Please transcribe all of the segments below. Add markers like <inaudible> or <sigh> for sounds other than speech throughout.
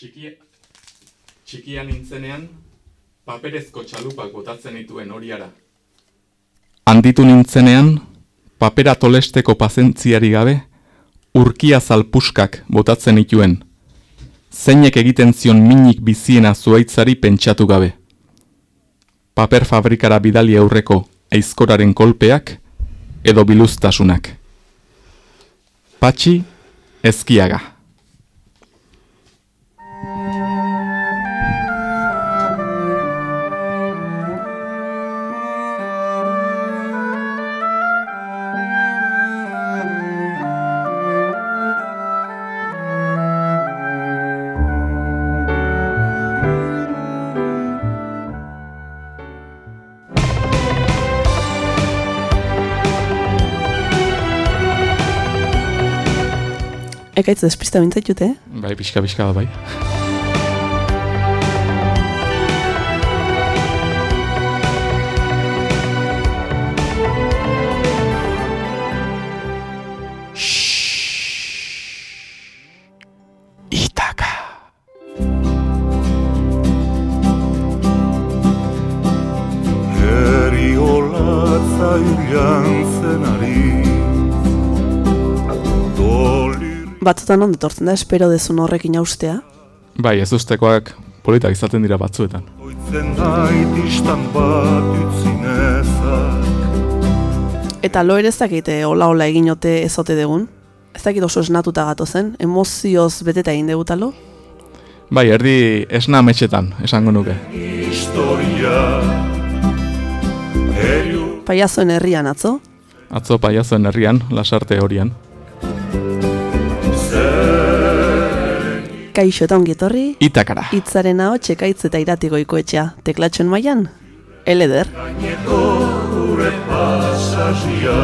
Txikia, txikia nintzenean, paperezko txalupak botatzen dituen horiara. Handitu nintzenean, papera tolesteko pazentziari gabe, urkia zalpuskak botatzen dituen. Zeinek egiten zion minik biziena zuaitzari pentsatu gabe. Paper fabrikara bidali aurreko aizkoraren kolpeak edo biluztasunak. Patxi, ezkiaga. Ekaitz despista bintzaitut, eh? Bai, pixka, pixka, bai. Batzutan ondo tortzen da, espero dezun horrekin austea. Bai, ez ustekoak politak izaten dira batzuetan. Oitzen nait istan bat utzinezak Eta lo ere ez dakite hola-hola egin ote ezote degun. Ez dakit oso esnatuta gato zen, emozioz beteta egin degutalo. Bai, erdi esna ametxetan, esango nuke. historia Paiazoen herrian atzo, Atzo paiazoen herrian, lasarte horian. Kaixo eta ongi etorri, Itakara. hitzaren hau txekaitz eta iratigoiko etxea, teklatxoen mailan, eleder. gaineko gure pasazia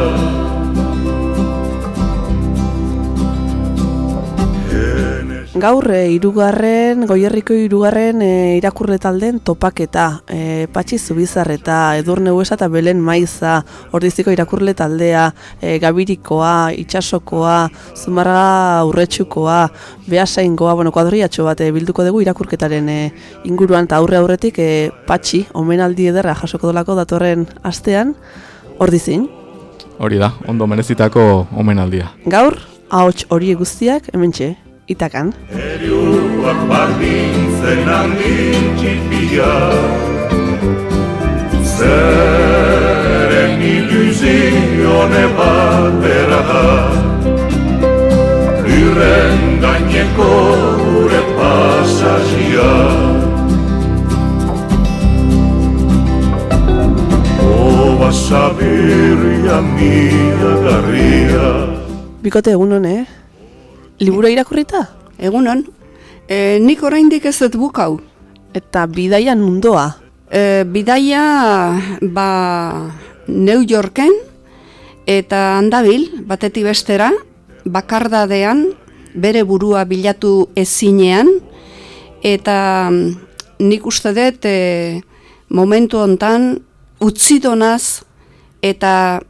Gaur, e, irugarren, goierriko irugarren e, irakurle taldeen topaketa, e, patxi zubizarreta, edurne huesa eta belen maiza, ordiziko irakurle taldea, e, gabirikoa, itxasokoa, zumarra urretxukoa, behasaingoa, bueno, kuadriatxo bat e, bilduko dugu irakurketaren e, inguruan eta aurre aurretik e, patxi, omenaldi ederra jasoko dolako datorren astean, ordizin. Hori da, ondo merezitako omenaldia. Gaur, ahots horiek guztiak, hementxe, itakan. Heriuak bardintzen handin txipia Zeren ilusione bat bera da Lurren gaineko gure pasazia Oba sabirria mia garria Bikote egun eh? Liburu irakurrita? Egunon, e, nik oraindik ez dut bukau. Eta bidaian mundoa. E, bidaia ba, New Yorken eta handabil, batetik bestera, bakardadean, bere burua bilatu ezinean, eta nik uste dut e, momentu hontan utzidonaz eta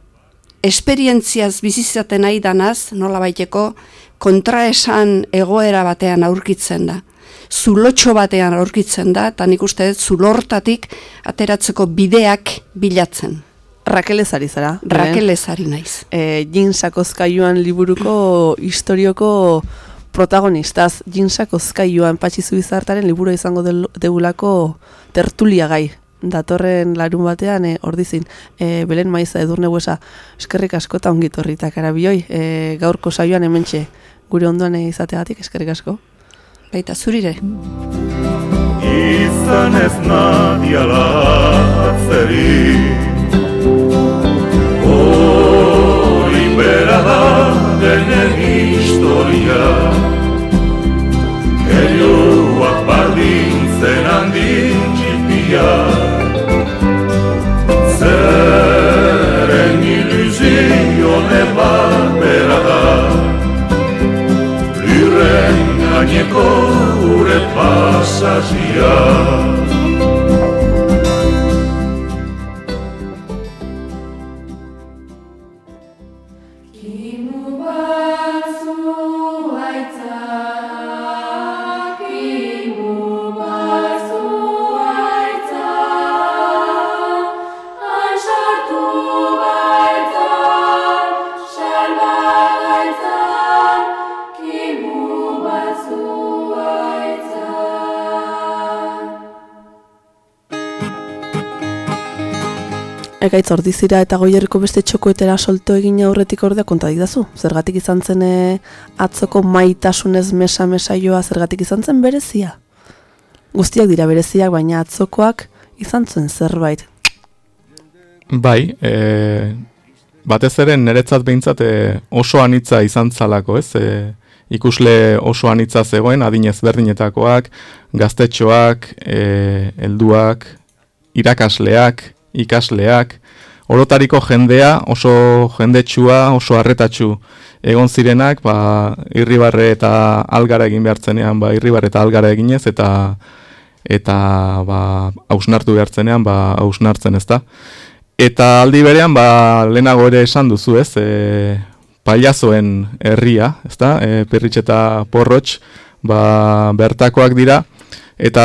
esperientziaz bizizaten nahi danaz, nola baiteko, kontraesan egoera batean aurkitzen da. Zulotxo batean aurkitzen da, eta nik uste dut zulortatik ateratzeko bideak bilatzen. Rakel ez ari zara. Rakel ezari naiz. E, Jin Sakozkaiuan liburuko historioko protagonistaz. Jin Sakozkaiuan patxi zubizartaren liburu izango degulako tertulia gai. Datorren larun batean, e, ordizin, e, Belen Maiza edurne huesa, eskerrik asko eta ongi torri eta karabioi, e, gaurko saioan hementxe gure ondoan izateagatik eskerrik asko. Baita zurire. izan ez nadiala atzeri Hori bera da denen historia Heriuak bardintzen handin txipia Zeren ilusione bat gaineko gure pasazia Ekaitz ordizira eta goierriko beste txokoetera solto egin aurretik ordea konta didazu. Zergatik izan zen eh, atzoko maitasunez mesa-mesa joa zergatik izan zen berezia. Guztiak dira bereziak, baina atzokoak izan zen zerbait. Bai, e, batez ere niretzat behintzat e, oso anitza izan zalako, ez? E, ikusle oso anitza zegoen, adinez berdinetakoak, gaztetxoak, e, helduak, irakasleak, ikasleak, orotariko jendea oso jendetsua, oso harretatsu egon zirenak, ba, irribarre eta algara egin behartzenean, ba, irribarre eta algara eginez, eta eta ba, hausnartu behartzenean, ba, hausnartzen ez da. Eta aldi berean, ba, lehenago ere esan duzu ez, e, paliazoen herria, ez da, e, perritx eta porrotx, ba, bertakoak dira, eta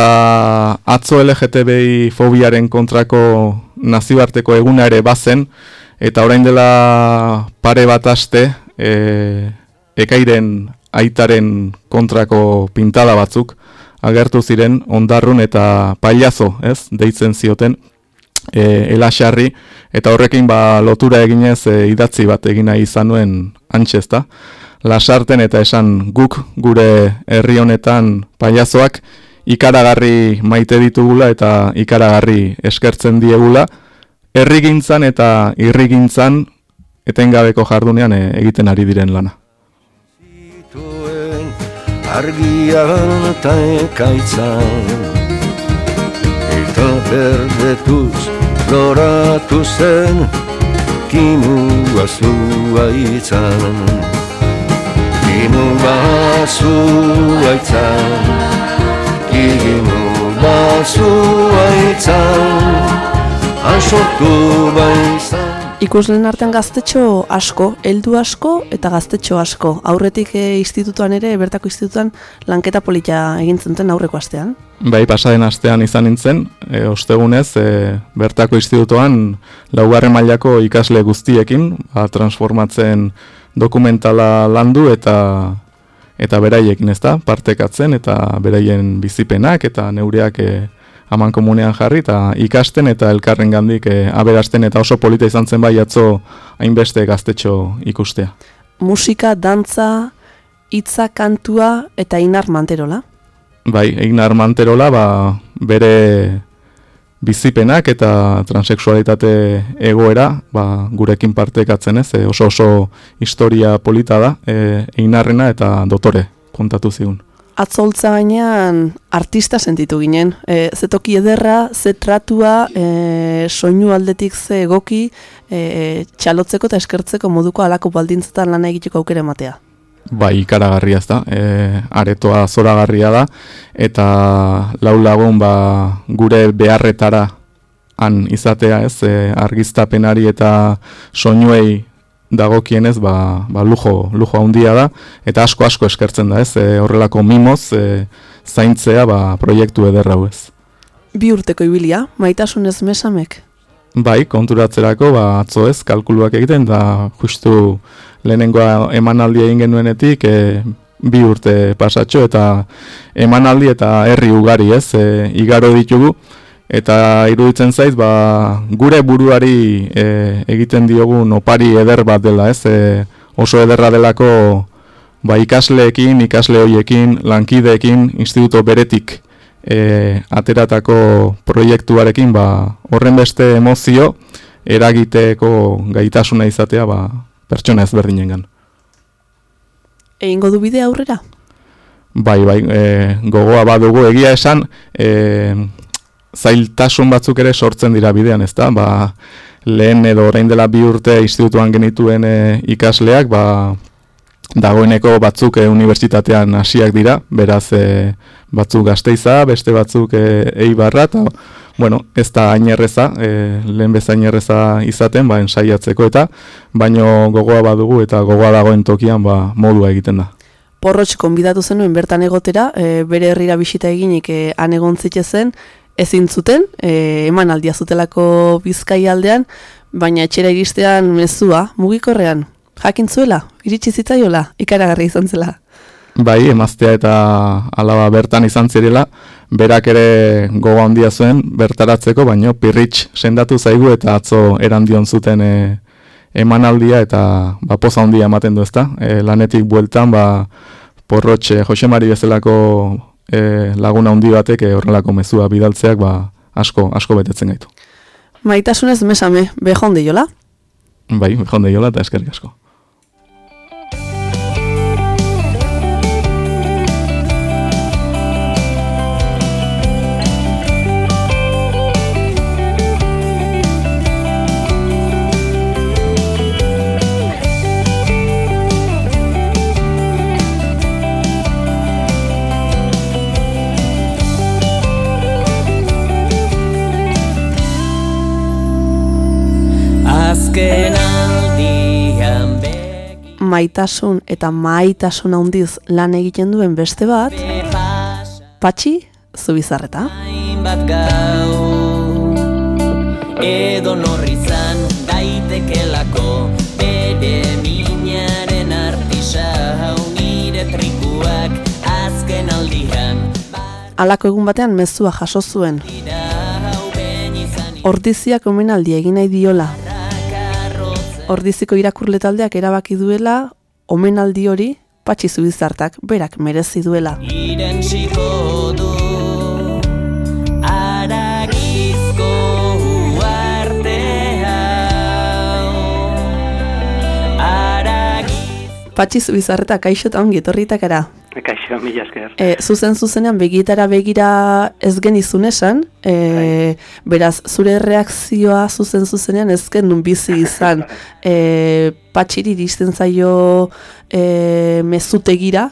atzo LGTBI fobiaren kontrako nazioarteko eguna ere bazen, eta orain dela pare bat aste, e, ekairen aitaren kontrako pintada batzuk, agertu ziren ondarrun eta pailazo, ez, deitzen zioten, e, elaxarri, eta horrekin ba lotura eginez e, idatzi bat egina izan nuen antxezta. Lasarten eta esan guk gure herri honetan pailazoak ikaragarri maite ditugula eta ikaragarri eskertzen diegula, herrigintzan eta irrigintzan etengabeko jardunean eh, egiten ari diren lana. Argian eta ekaitzan Eta berdetuz loratu zen Kimu azua itzan Kimu azua itzan Basua itzan Asortu baizan Ikuslen artean gaztetxo asko, heldu asko eta gaztetxo asko. Aurretik e, institutuan ere, bertako institutuan lanketa polita egin zenten aurreko astean. Bai, pasaden astean izan nintzen, e, ostegunez, e, bertako institutuan laugarren mailako ikasle guztiekin, ba, transformatzen dokumentala landu eta eta beraiekin ez da, partekatzen eta beraien bizipenak eta neureak e, aman komunean jarri eta ikasten eta elkarren gandik e, aberasten eta oso polita izan zen bai atzo hainbeste gaztetxo ikustea. Musika, dantza, hitza, kantua eta inar manterola? Bai, inar manterola ba, bere bizipenak eta transexualitate egoera ba, gurekin partekatzen ez, e, oso oso historia polita da, e, einarrena eta dotore kontatu zigun. Atzoltza gainean artista sentitu ginen, e, ze toki ederra, ze tratua, e, soinu aldetik ze egoki, e, txalotzeko eta eskertzeko moduko alako baldintzetan lana egiteko aukere ematea. Bai, ikaragarria ez da, e, aretoa zoragarria da, eta lau lagun ba, gure beharretara han izatea ez, e, argiztapenari eta soinuei dagokienez ba, ba lujo, lujo handia da, eta asko asko eskertzen da ez, e, horrelako mimoz e, zaintzea ba, proiektu ederra ez. Bi urteko ibilia, maitasunez mesamek? Bai, konturatzerako, ba, atzo ez, kalkuluak egiten, da justu lehenengoa emanaldi egin genuenetik, e, bi urte pasatxo, eta emanaldi eta herri ugari ez, e, igaro ditugu, eta iruditzen zaiz, ba, gure buruari e, egiten diogun opari eder bat dela ez, e, oso ederra delako ba, ikasleekin, ikasle hoiekin, lankideekin, instituto beretik, e, ateratako proiektuarekin ba, horren beste emozio eragiteko gaitasuna izatea ba, pertsona ezberdinengan. Egingo du bide aurrera? Bai, bai, e, gogoa badugu egia esan, e, zailtasun batzuk ere sortzen dira bidean, ezta? Ba, lehen edo orain dela bi urte institutuan genituen e, ikasleak, ba, dagoeneko batzuk e, unibertsitatean hasiak dira, beraz e, batzuk gazteiza, beste batzuk e, eibarra, eta bueno, ez da ainerreza, e, lehen bezain erreza izaten, ba, ensaiatzeko eta, baino gogoa badugu eta gogoa dagoen tokian ba, modua egiten da. Porrotx konbidatu zenuen bertan egotera, e, bere herrira bisita eginik e, han egon zen, ezin zuten, e, eman aldia zutelako bizkai aldean, baina etxera iristean mezua, mugikorrean, jakin zuela, iritsi zitzaiola, ikaragarri izan zela. Bai, emaztea eta alaba bertan izan zirela, berak ere goga handia zuen bertaratzeko, baino pirritx sendatu zaigu eta atzo erandion zuten e, emanaldia eta ba, poza handia ematen du ezta. E, lanetik bueltan, ba, porrotxe Jose Mari bezalako e, laguna handi batek e, horrelako mezua bidaltzeak ba, asko, asko betetzen gaitu. Maitasunez mesame, behondi jola? Bai, behondi jola eta eskerrik asko. Azken aldian maitasun eta maitasun handiz lan egiten duen beste bat patxi zubizarreta. Bat gau edo norrizan daitekelako bere minaren artisa nire trikuak azken aldian Alako egun batean mezua jaso zuen. Ordiziak omenaldi egin nahi diola, Ordiziko irakurle taldeak erabaki duela omenaldi hori patxi zubizartak berak merezi duela. du aragizko Patxi zubizarretak kaixo eta ongi etorritak era. Kaixo, mila esker. E, zuzen zuzenean begitara begira ez genizun esan, e, beraz, zure reakzioa zuzen zuzenean ez genuen bizi izan. <laughs> E, patxiri iristen zaio e, mezutegira,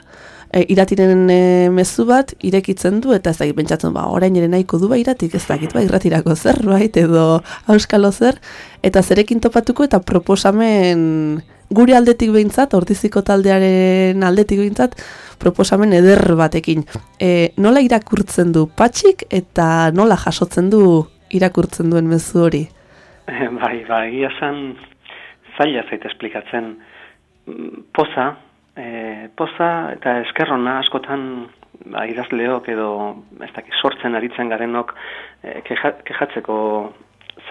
e, iratiren e, mezu bat irekitzen du eta ez da pentsatzen ba orain ere nahiko du ba iratik ez dakit ba irratirako zerbait edo auskalo zer. Eta zerekin topatuko eta proposamen gure aldetik behintzat, ordiziko taldearen aldetik behintzat, proposamen eder batekin. E, nola irakurtzen du patxik eta nola jasotzen du irakurtzen duen mezu hori? bai, bai, ia zan zaila zaite esplikatzen. Poza, e, poza eta eskerrona askotan ba, idazleok edo ez dakit, sortzen aritzen garenok e, kejatzeko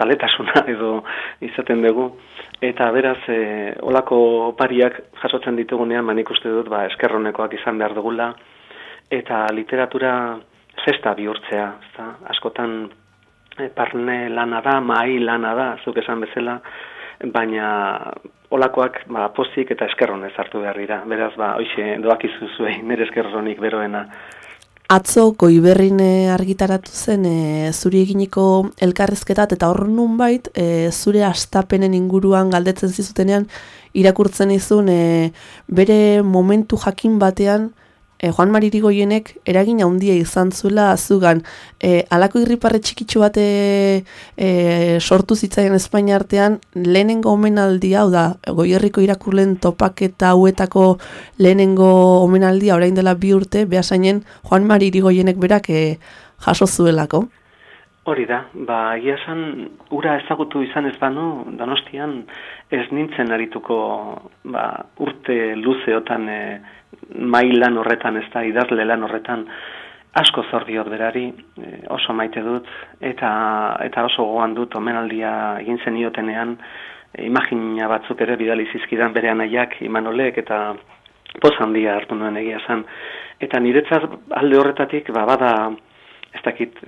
zaletasuna <laughs> edo izaten dugu. Eta beraz e, olako pariak jasotzen ditugunean manik uste dut ba, eskerronekoak izan behar dugula. Eta literatura zesta bihurtzea ezta? askotan e, parne lana da, mai lana da zuk esan bezala. Baina olakoak ba, pozik eta eskerronez hartu behar dira. Beraz ba, oixe doak izuzuei nire eskerronik beroena Atzo goiberrin argitaratu zen e, zuri eginiko elkarrezketat eta hor nun bait e, zure astapenen inguruan galdetzen zizutenean irakurtzen izun e, bere momentu jakin batean e, Juan Maririgoienek eragin handia izan zuela azugan. E, alako irriparre txikitsu bate e, sortu zitzaien Espainia artean, lehenengo omenaldi hau da, goierriko irakurlen topaketa hauetako lehenengo omenaldia orain dela bi urte, behasainen Juan Maririgoienek berak e, jaso zuelako. Hori da, ba, egia esan, ura ezagutu izan ez banu, donostian ez nintzen arituko ba, urte luzeotan e, mailan horretan, ez da, idazle lan horretan, asko zor diot berari, e, oso maite dut, eta eta oso goan dut, omenaldia egin zen iotenean, e, imagina batzuk ere bidali zizkidan bere anaiak, imanolek, eta poz handia hartu nuen egia zen. Eta niretzat alde horretatik, ba, bada, ez dakit,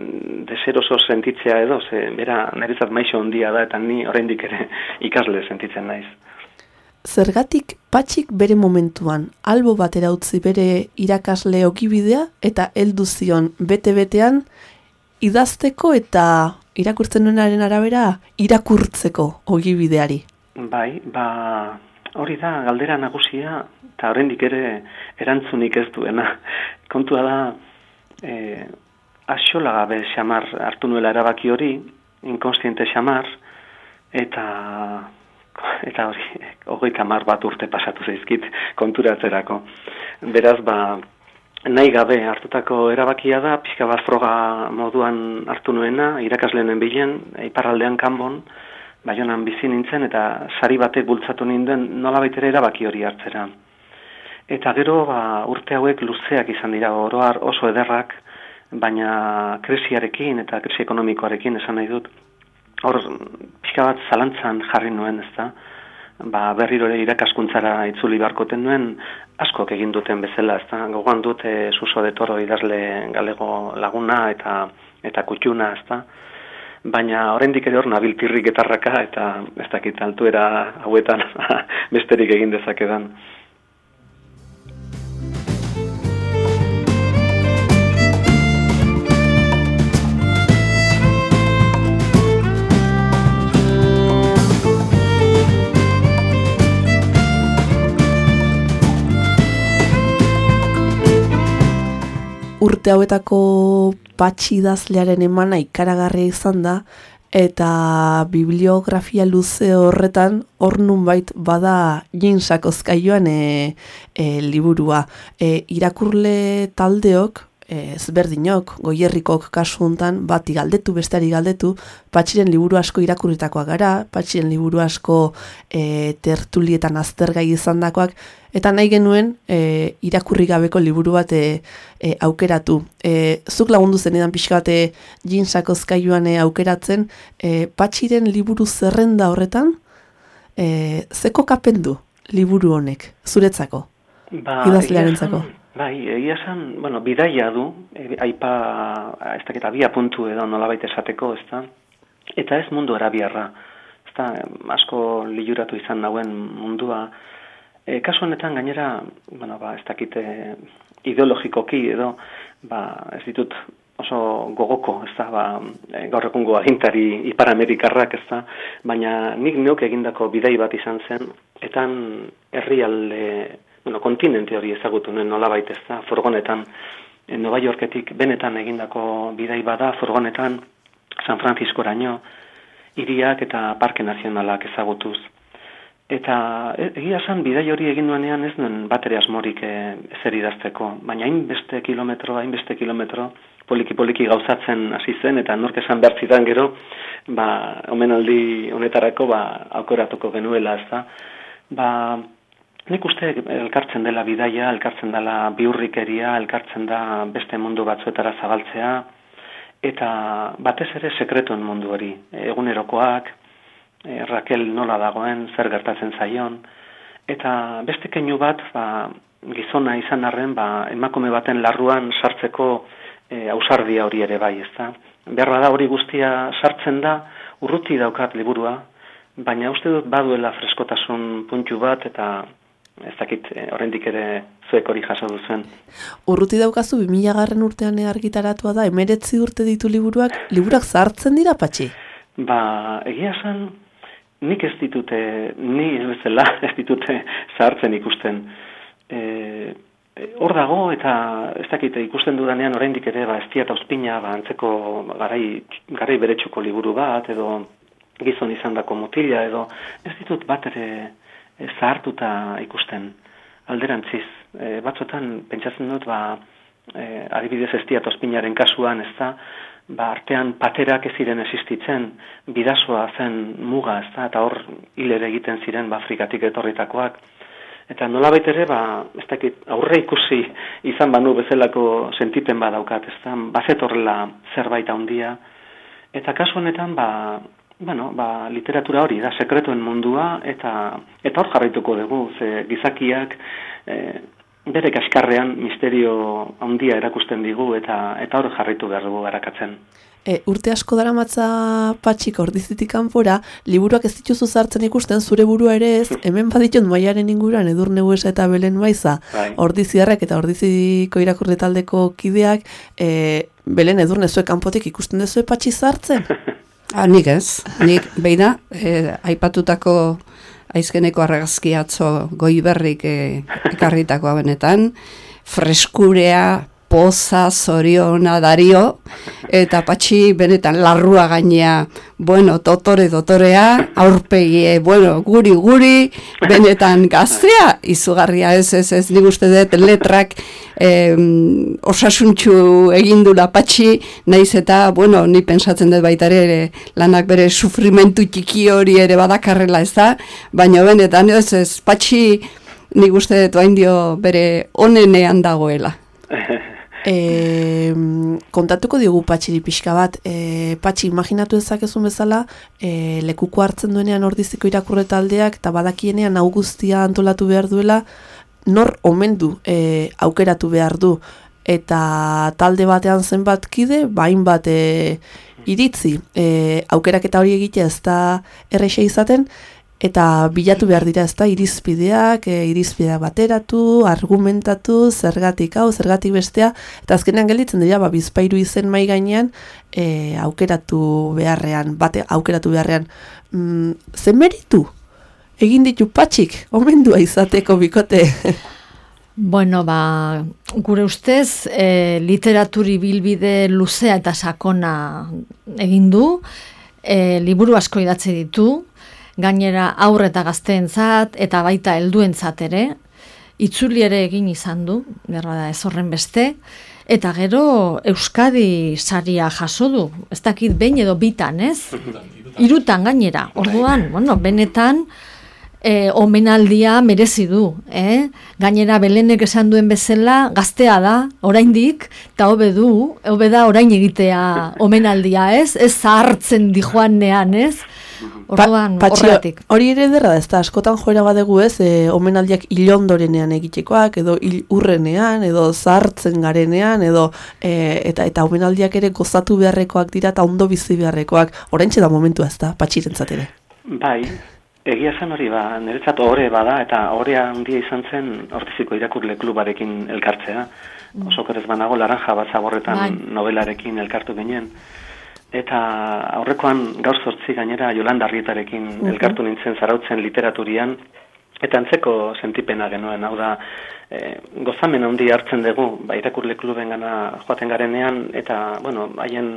deseroso sentitzea edo, ze, bera, niretzat maixo handia da, eta ni oraindik ere <laughs> ikasle sentitzen naiz zergatik patxik bere momentuan albo batera utzi bere irakasle okibidea eta heldu zion bete-betean idazteko eta irakurtzen duenaren arabera irakurtzeko ogibideari. Bai, ba, hori da galdera nagusia eta horrendik ere erantzunik ez duena. Kontua da e, asola gabe xamar hartu nuela erabaki hori, inkonstiente xamar, eta eta hori, hori kamar bat urte pasatu zaizkit konturatzerako. Beraz, ba, nahi gabe hartutako erabakia da, pixka bat froga moduan hartu nuena, irakaslenen bilen, iparraldean kanbon, baionan bizi nintzen, eta sari batek bultzatu ninden nola baitere erabaki hori hartzera. Eta gero ba, urte hauek luzeak izan dira oroar oso ederrak, baina krisiarekin eta krisi ekonomikoarekin esan nahi dut, hor pixka bat zalantzan jarri nuen, ez da, ba, berriro ere irakaskuntzara itzuli barkoten nuen, askok egin duten bezala, ez da, gogoan dute suso de toro idazle galego laguna eta eta kutxuna, ez da, baina oraindik ere hor nabil tirrik etarraka eta ez dakit altuera hauetan <laughs> besterik egin dezakedan. Urte hauetako patxi idazlearen emana ikaragarria izan da, eta bibliografia luze horretan hor bait bada jinsakozkaioan e, e, liburua. E, irakurle taldeok ezberdinok, goierrikok kasu hontan bati galdetu, besteari galdetu, patxiren liburu asko irakurritakoak gara, patxiren liburu asko e, tertulietan aztergai izandakoak eta nahi genuen e, irakurri gabeko liburu bat e, e, aukeratu. E, zuk lagundu zen edan pixka bat e, jinsakozkaiuan e, aukeratzen, e, patxiren liburu zerrenda horretan, e, zeko kapendu liburu honek, zuretzako, ba, idazlearen zako? Bai, egia esan, bueno, bidaia du, e, aipa, ez dakit, abia puntu edo nolabait esateko, ez da? Eta ez mundu arabiarra, ez da, asko liuratu izan nauen mundua. E, kasu honetan gainera, bueno, ba, ez dakit, e, ideologikoki edo, ba, ez ditut oso gogoko, ez da, ba, e, gaur egungo agintari Ipar Amerikarrak, ez da, baina nik neok egindako bidai bat izan zen, etan herrialde bueno, kontinente hori ezagutu nuen nola ez da, furgonetan, Nova Yorketik benetan egindako bidai bada, furgonetan San Francisco raño, iriak eta parke nazionalak ezagutuz. Eta e, egia esan bidai hori egin duanean ez nuen batere asmorik e, ezer idazteko, baina hainbeste kilometro, hainbeste kilometro, poliki-poliki gauzatzen hasi zen, eta nork esan behar zidan gero, ba, omenaldi honetarako, ba, aukoratuko genuela, ez da. Ba, Nik uste elkartzen dela bidaia, elkartzen dela biurrikeria, elkartzen da beste mundu batzuetara zabaltzea, eta batez ere sekretuen mundu hori, egunerokoak, e, Raquel nola dagoen, zer gertatzen zaion, eta beste keinu bat, ba, gizona izan arren, ba, emakume baten larruan sartzeko e, ausardia hori ere bai, ezta. Berra da hori guztia sartzen da, urruti daukat liburua, baina uste dut baduela freskotasun puntu bat, eta ez dakit horrendik eh, ere zuek hori jaso duzuen. Urruti daukazu 2000 garren urtean argitaratua da, emeretzi urte ditu liburuak, liburak zartzen dira patxi? Ba, egia esan, nik ez ditute, ni ez bezala <laughs> ez ditute zartzen ikusten. E, hor dago eta ez dakit ikusten dudanean oraindik ere ba estia eta ospina ba antzeko garai garai beretsuko liburu bat edo gizon izandako motila edo ez ditut bat ere e, zahartuta ikusten alderantziz. E, batzotan, pentsatzen dut, ba, e, adibidez ez diatospinaren kasuan, ez da, ba, artean paterak ez ziren existitzen, bidasoa zen muga, ez da, eta hor hilere egiten ziren ba, Afrikatik etorritakoak. Eta nola ere, ba, ez dakit, aurre ikusi izan banu bezalako sentipen badaukat, ez da, bazetorrela zerbait handia. Eta kasu honetan, ba, bueno, ba, literatura hori da sekretuen mundua eta eta hor jarraituko dugu ze gizakiak e, bere kaskarrean misterio handia erakusten digu eta eta hor jarraitu behar dugu garakatzen. E, urte asko dara matza patxik ordizitik kanpora, liburuak ez dituzu zartzen ikusten zure burua ere ez, <laughs> hemen baditun maiaren inguruan edur neguesa eta belen maiza, bai. ordiziarrak eta ordiziko irakurre taldeko kideak, e, belen edur nezuek kanpotik ikusten dezu patxi zartzen? <laughs> Ah, nik ez, nik beina, eh, aipatutako aizkeneko arregazki atzo goi berrik eh, ekarritakoa benetan, freskurea, poza, zoriona, dario, eta patxi benetan larrua gainea, bueno, dotore, dotorea, aurpegie, bueno, guri, guri, benetan gaztea, izugarria. Ez, ez, ez, nik uste dut letrak eh, osasuntxu egindula patxi, naiz eta, bueno, ni pensatzen dut baita ere, lanak bere sufrimentu txiki hori ere badakarrela ez da, baina benetan ez, ez, patxi, Nik uste dut bain dio bere onenean dagoela. <laughs> E, kontatuko diogu patxiri pixka bat, e, patxi imaginatu ezakezun bezala, e, lekuko hartzen duenean ordiziko irakurre taldeak, eta badakienean hau guztia antolatu behar duela, nor omen du e, aukeratu behar du, eta talde batean zenbat kide, bain bat e, iritzi, e, aukerak eta hori egitea ez da erreixa izaten, eta bilatu behar dira ezta? Irizpideak, e, irizpideak bateratu, argumentatu, zergatik hau, zergatik bestea, eta azkenean gelditzen dira, ba, bizpairu izen mai gainean, e, aukeratu beharrean, bate aukeratu beharrean, mm, zen meritu? Egin ditu patxik, omendua izateko bikote. Bueno, ba, gure ustez, e, literaturi bilbide luzea eta sakona egin du, e, liburu asko idatzi ditu, gainera aurre eta gazteentzat eta baita helduentzat ere, itzuli ere egin izan du, berra da ez horren beste, eta gero Euskadi saria jaso du, ez dakit behin edo bitan, ez? Irutan gainera, orduan, bueno, benetan, e, omenaldia merezi du, eh? Gainera Belenek esan duen bezala gaztea da, oraindik, eta hobe du, hobe da orain egitea omenaldia, ez? Ez zahartzen dijoanean, ez? Orduan, horretik. Hori ere derra da, ez da, askotan joera badegu ez, e, omenaldiak ilondorenean egitekoak, edo il urrenean, edo zartzen garenean, edo e, eta eta omenaldiak ere gozatu beharrekoak dira eta ondo bizi beharrekoak. Oraintxe da momentua ez da, patxirentzat ere. Bai, egia zen hori ba, niretzat ore bada, eta orea handia izan zen hortiziko irakurle klubarekin elkartzea. Mm. Oso kerez banago, laranja bat zaborretan bai. novelarekin elkartu ginen. Eta aurrekoan gaur zortzi gainera Jolanda Arrietarekin mhm. elkartu nintzen zarautzen literaturian, eta antzeko sentipena genuen, hau da, e, gozamen handi hartzen dugu, ba, irakurle kluben gana joaten garenean, eta, bueno, haien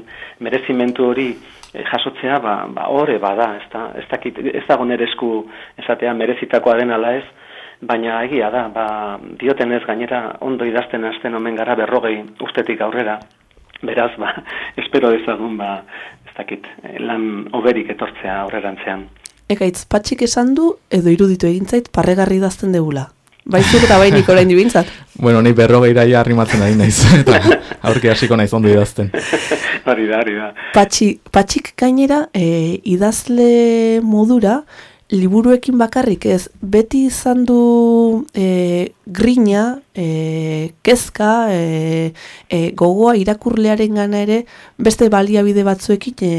merezimentu hori e, jasotzea, ba, ba, ore bada, ez da, ez, dakit, ez dago esku esatea merezitakoa den ala ez, baina egia da, ba, dioten ez gainera ondo idazten hasten omen gara berrogei ustetik aurrera, Beraz, ba, <laughs> espero dezagun, ba, ez dakit, lan oberik etortzea aurrerantzean. Ekaitz, patxik esan du, edo iruditu egintzait, parregarri dazten degula. Baizuk eta bainik orain dibintzat. <laughs> bueno, nahi berrogeira iraia arrimatzen ari naiz, <laughs> eta aurke hasiko naiz ondo idazten. hori da, hori da. Patxi, patxik gainera, e, idazle modura, liburuekin bakarrik ez, beti izan du e, grina, e, kezka, e, e, gogoa irakurlearen gana ere, beste baliabide batzuekin e,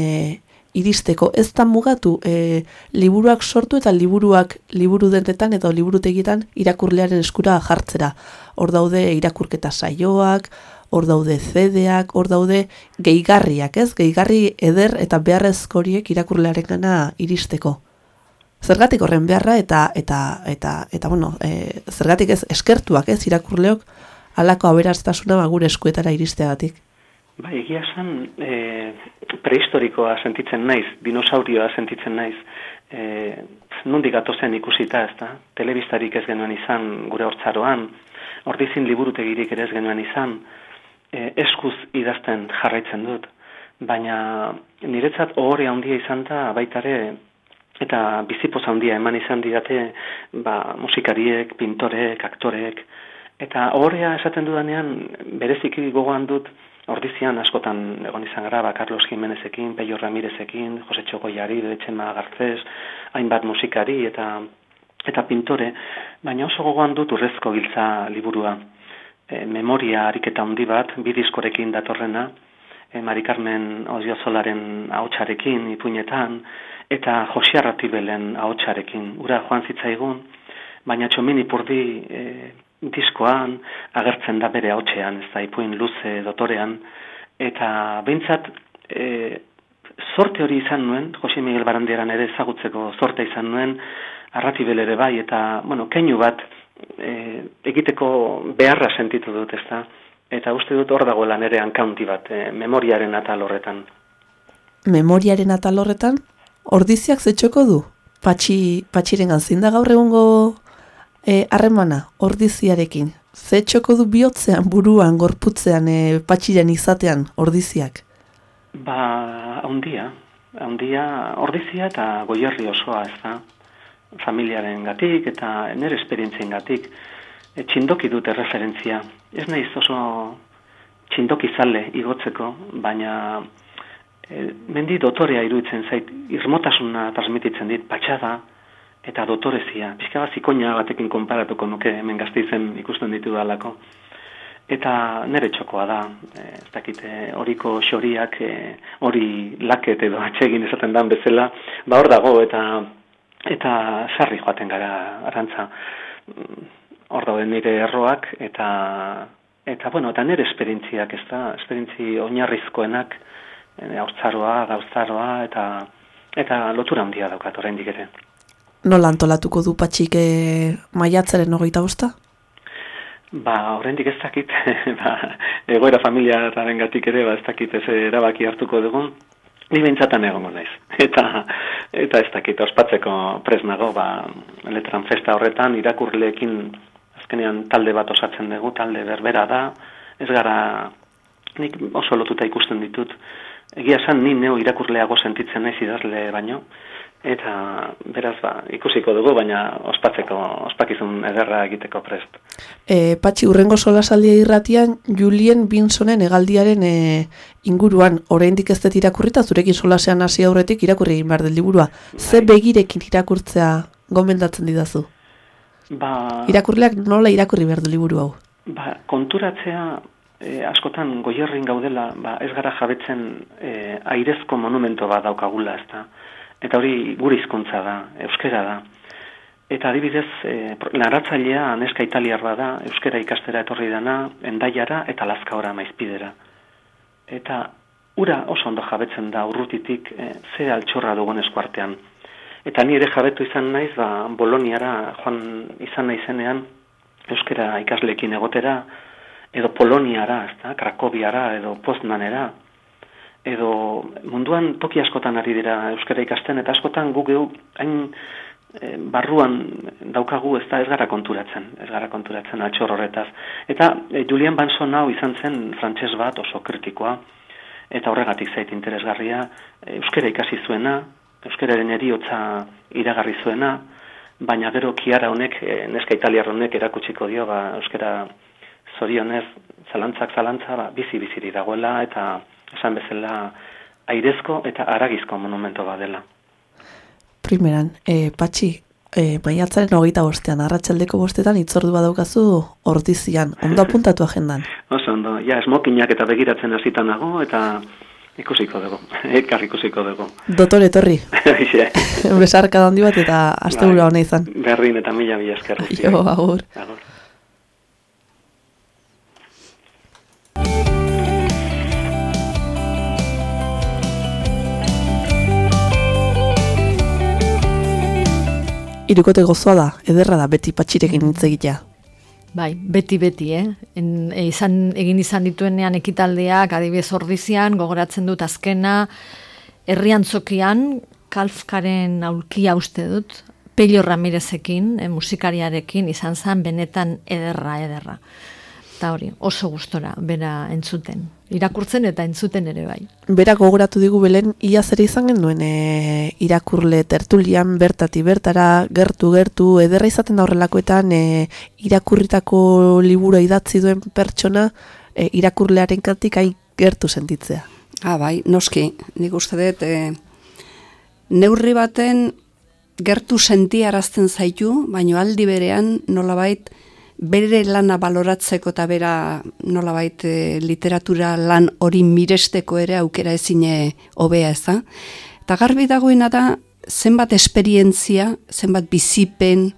iristeko. Ez da mugatu, e, liburuak sortu eta liburuak liburu dentetan edo liburutegitan irakurlearen eskura jartzera. Hor daude irakurketa saioak, hor daude zedeak, hor daude gehigarriak, ez? Gehigarri eder eta beharrezkoriek irakurlearen gana iristeko zergatik horren beharra eta eta eta eta bueno, e, zergatik ez eskertuak ez irakurleok halako aberastasuna ba gure eskuetara iristeagatik. Ba, egia esan e, prehistorikoa sentitzen naiz, dinosaurioa sentitzen naiz. E, nondik atozen ikusita, ez da? Telebistarik ez genuen izan gure hortzaroan, ordizin liburutegirik ere ez genuen izan, e, eskuz idazten jarraitzen dut. Baina niretzat ohore handia izan da baitare eta bizipoz handia eman izan didate ba, musikariek, pintorek, aktorek, eta horrea esaten dudanean bereziki gogoan dut ordizian askotan egon izan gara, ba, Carlos Jimenezekin, Peio Ramirezekin, Jose Txoko Jari, Betxema Gartzez, hainbat musikari eta eta pintore, baina oso gogoan dut urrezko giltza liburua. E, memoria ariketa handi bat, bidizkorekin datorrena, e, Mari Carmen Oziozolaren hautsarekin, ipuinetan, eta Jose Arratibelen ahotsarekin ura joan zitzaigun, baina txomini purdi e, diskoan agertzen da bere ahotsean, ez da ipuin luze dotorean, eta behintzat e, sorte hori izan nuen, Jose Miguel Barandieran ere ezagutzeko sorte izan nuen, Arratibel ere bai, eta, bueno, keinu bat e, egiteko beharra sentitu dut, ez da, eta uste dut hor dagoela nere hankaunti bat, e, memoriaren atal horretan. Memoriaren atal horretan? Ordiziak zetxoko du? Patxi, patxiren gantzin da gaur egungo e, harremana, ordiziarekin. Zetxoko du bihotzean, buruan, gorputzean, e, patxiren izatean, ordiziak? Ba, ondia. Ondia, ordizia eta goierri osoa, ez da. familiaren gatik eta nire esperientzien gatik, e, txindoki dute referentzia. Ez nahiz oso txindoki zale igotzeko, baina e, mendi dotorea iruditzen zait, irmotasuna transmititzen dit, patxada eta dotorezia. Pizka bat zikoina batekin konparatuko nuke hemen gazteizen ikusten ditu dalako. Eta nere txokoa da, e, ez dakite horiko xoriak, e, hori laket edo atxegin esaten dan bezala, ba hor dago eta eta sarri joaten gara arantza mm, hor dauden nire erroak eta eta bueno, eta nire esperientziak ez da, esperientzi oinarrizkoenak haurtzaroa, gauztaroa eta eta lotura handia daukat oraindik ere. Nola antolatuko du patxik e, maiatzaren hogeita bosta? Ba, horrendik ez dakit, <laughs> ba, egoera familiaren gatik ere, ba, ez dakit ez erabaki hartuko dugun, ni behintzatan egongo naiz. <laughs> Eta, eta ez dakit, ospatzeko presnago, ba, letran festa horretan, irakurleekin, azkenean talde bat osatzen dugu, talde berbera da, ez gara, nik oso lotuta ikusten ditut, egia san, ni neo irakurleago sentitzen naiz idazle baino, eta beraz ba, ikusiko dugu, baina ospatzeko, ospakizun ederra egiteko prest. E, patxi, urrengo solasaldia irratian, Julien Binsonen egaldiaren e, inguruan, oraindik ez dut irakurrita, zurekin solasean hasi aurretik irakurri egin behar del liburua. Ze bai. begirekin irakurtzea gomendatzen didazu? Ba, Irakurleak nola irakurri behar du liburu hau? Ba, konturatzea e, askotan goierrin gaudela, ba, ez gara jabetzen e, airezko monumento bat daukagula, ez da? eta hori gure hizkuntza da, euskera da. Eta adibidez, e, naratzailea aneska italiar da, euskera ikastera etorri dana, endaiara eta lazkaora maizpidera. Eta ura oso ondo jabetzen da urrutitik e, ze altxorra dugun eskuartean. Eta ni ere jabetu izan naiz, ba, Boloniara joan izan naizenean, euskera ikaslekin egotera, edo Poloniara, ezta, Krakobiara, edo Poznanera, edo munduan toki askotan ari dira euskara ikasten eta askotan guk geu hain e, barruan daukagu ez da ez gara konturatzen, ez gara konturatzen atxor horretaz. Eta e, Julian Banson hau izan zen frantses bat oso kritikoa eta horregatik zait interesgarria e, euskara ikasi zuena, euskararen eriotza iragarri zuena, baina gero kiara honek, e, neska italiar honek erakutsiko dio, ba, euskara zorionez, zalantzak zalantza, ba, bizi-biziri dagoela, eta esan bezala airezko eta aragizko monumento bat dela. Primeran, e, patxi, e, maiatzaren hogeita bostean, arratsaldeko bostetan itzordu badaukazu ordizian, ondo <laughs> apuntatu agendan. Oso, ondo, ja, esmokinak eta begiratzen hasita nago, eta ikusiko dugu, <laughs> ekar ikusiko dugu. Dotor etorri. <laughs> Besarka handi bat eta astebura bai. hona izan. Berrin eta mila mila eskerru. Jo, agur. Agur. Irukote gozoa da, ederra da, beti patxirekin hitz egitea. Bai, beti-beti, eh? En, e, izan, egin izan dituenean ekitaldeak, adibidez ordizian, gogoratzen dut azkena, herrian zokian, kalfkaren aulkia uste dut, Pelio Ramirezekin, eh, musikariarekin, izan zen benetan ederra, ederra. Eta hori, oso gustora, bera entzuten irakurtzen eta entzuten ere bai. Bera gogoratu digu belen, ia zer izan genuen e, irakurle tertulian bertati bertara, gertu gertu, ederra izaten da horrelakoetan e, irakurritako liburu idatzi duen pertsona e, irakurlearen katik ai gertu sentitzea. Ah, bai, noski, nik uste dut, e, neurri baten gertu sentiarazten zaitu, baino aldi berean nolabait, bere lana baloratzeko eta bera nolabait e, literatura lan hori miresteko ere aukera ezine hobea ez da. Eta garbi dagoena da zenbat esperientzia, zenbat bizipen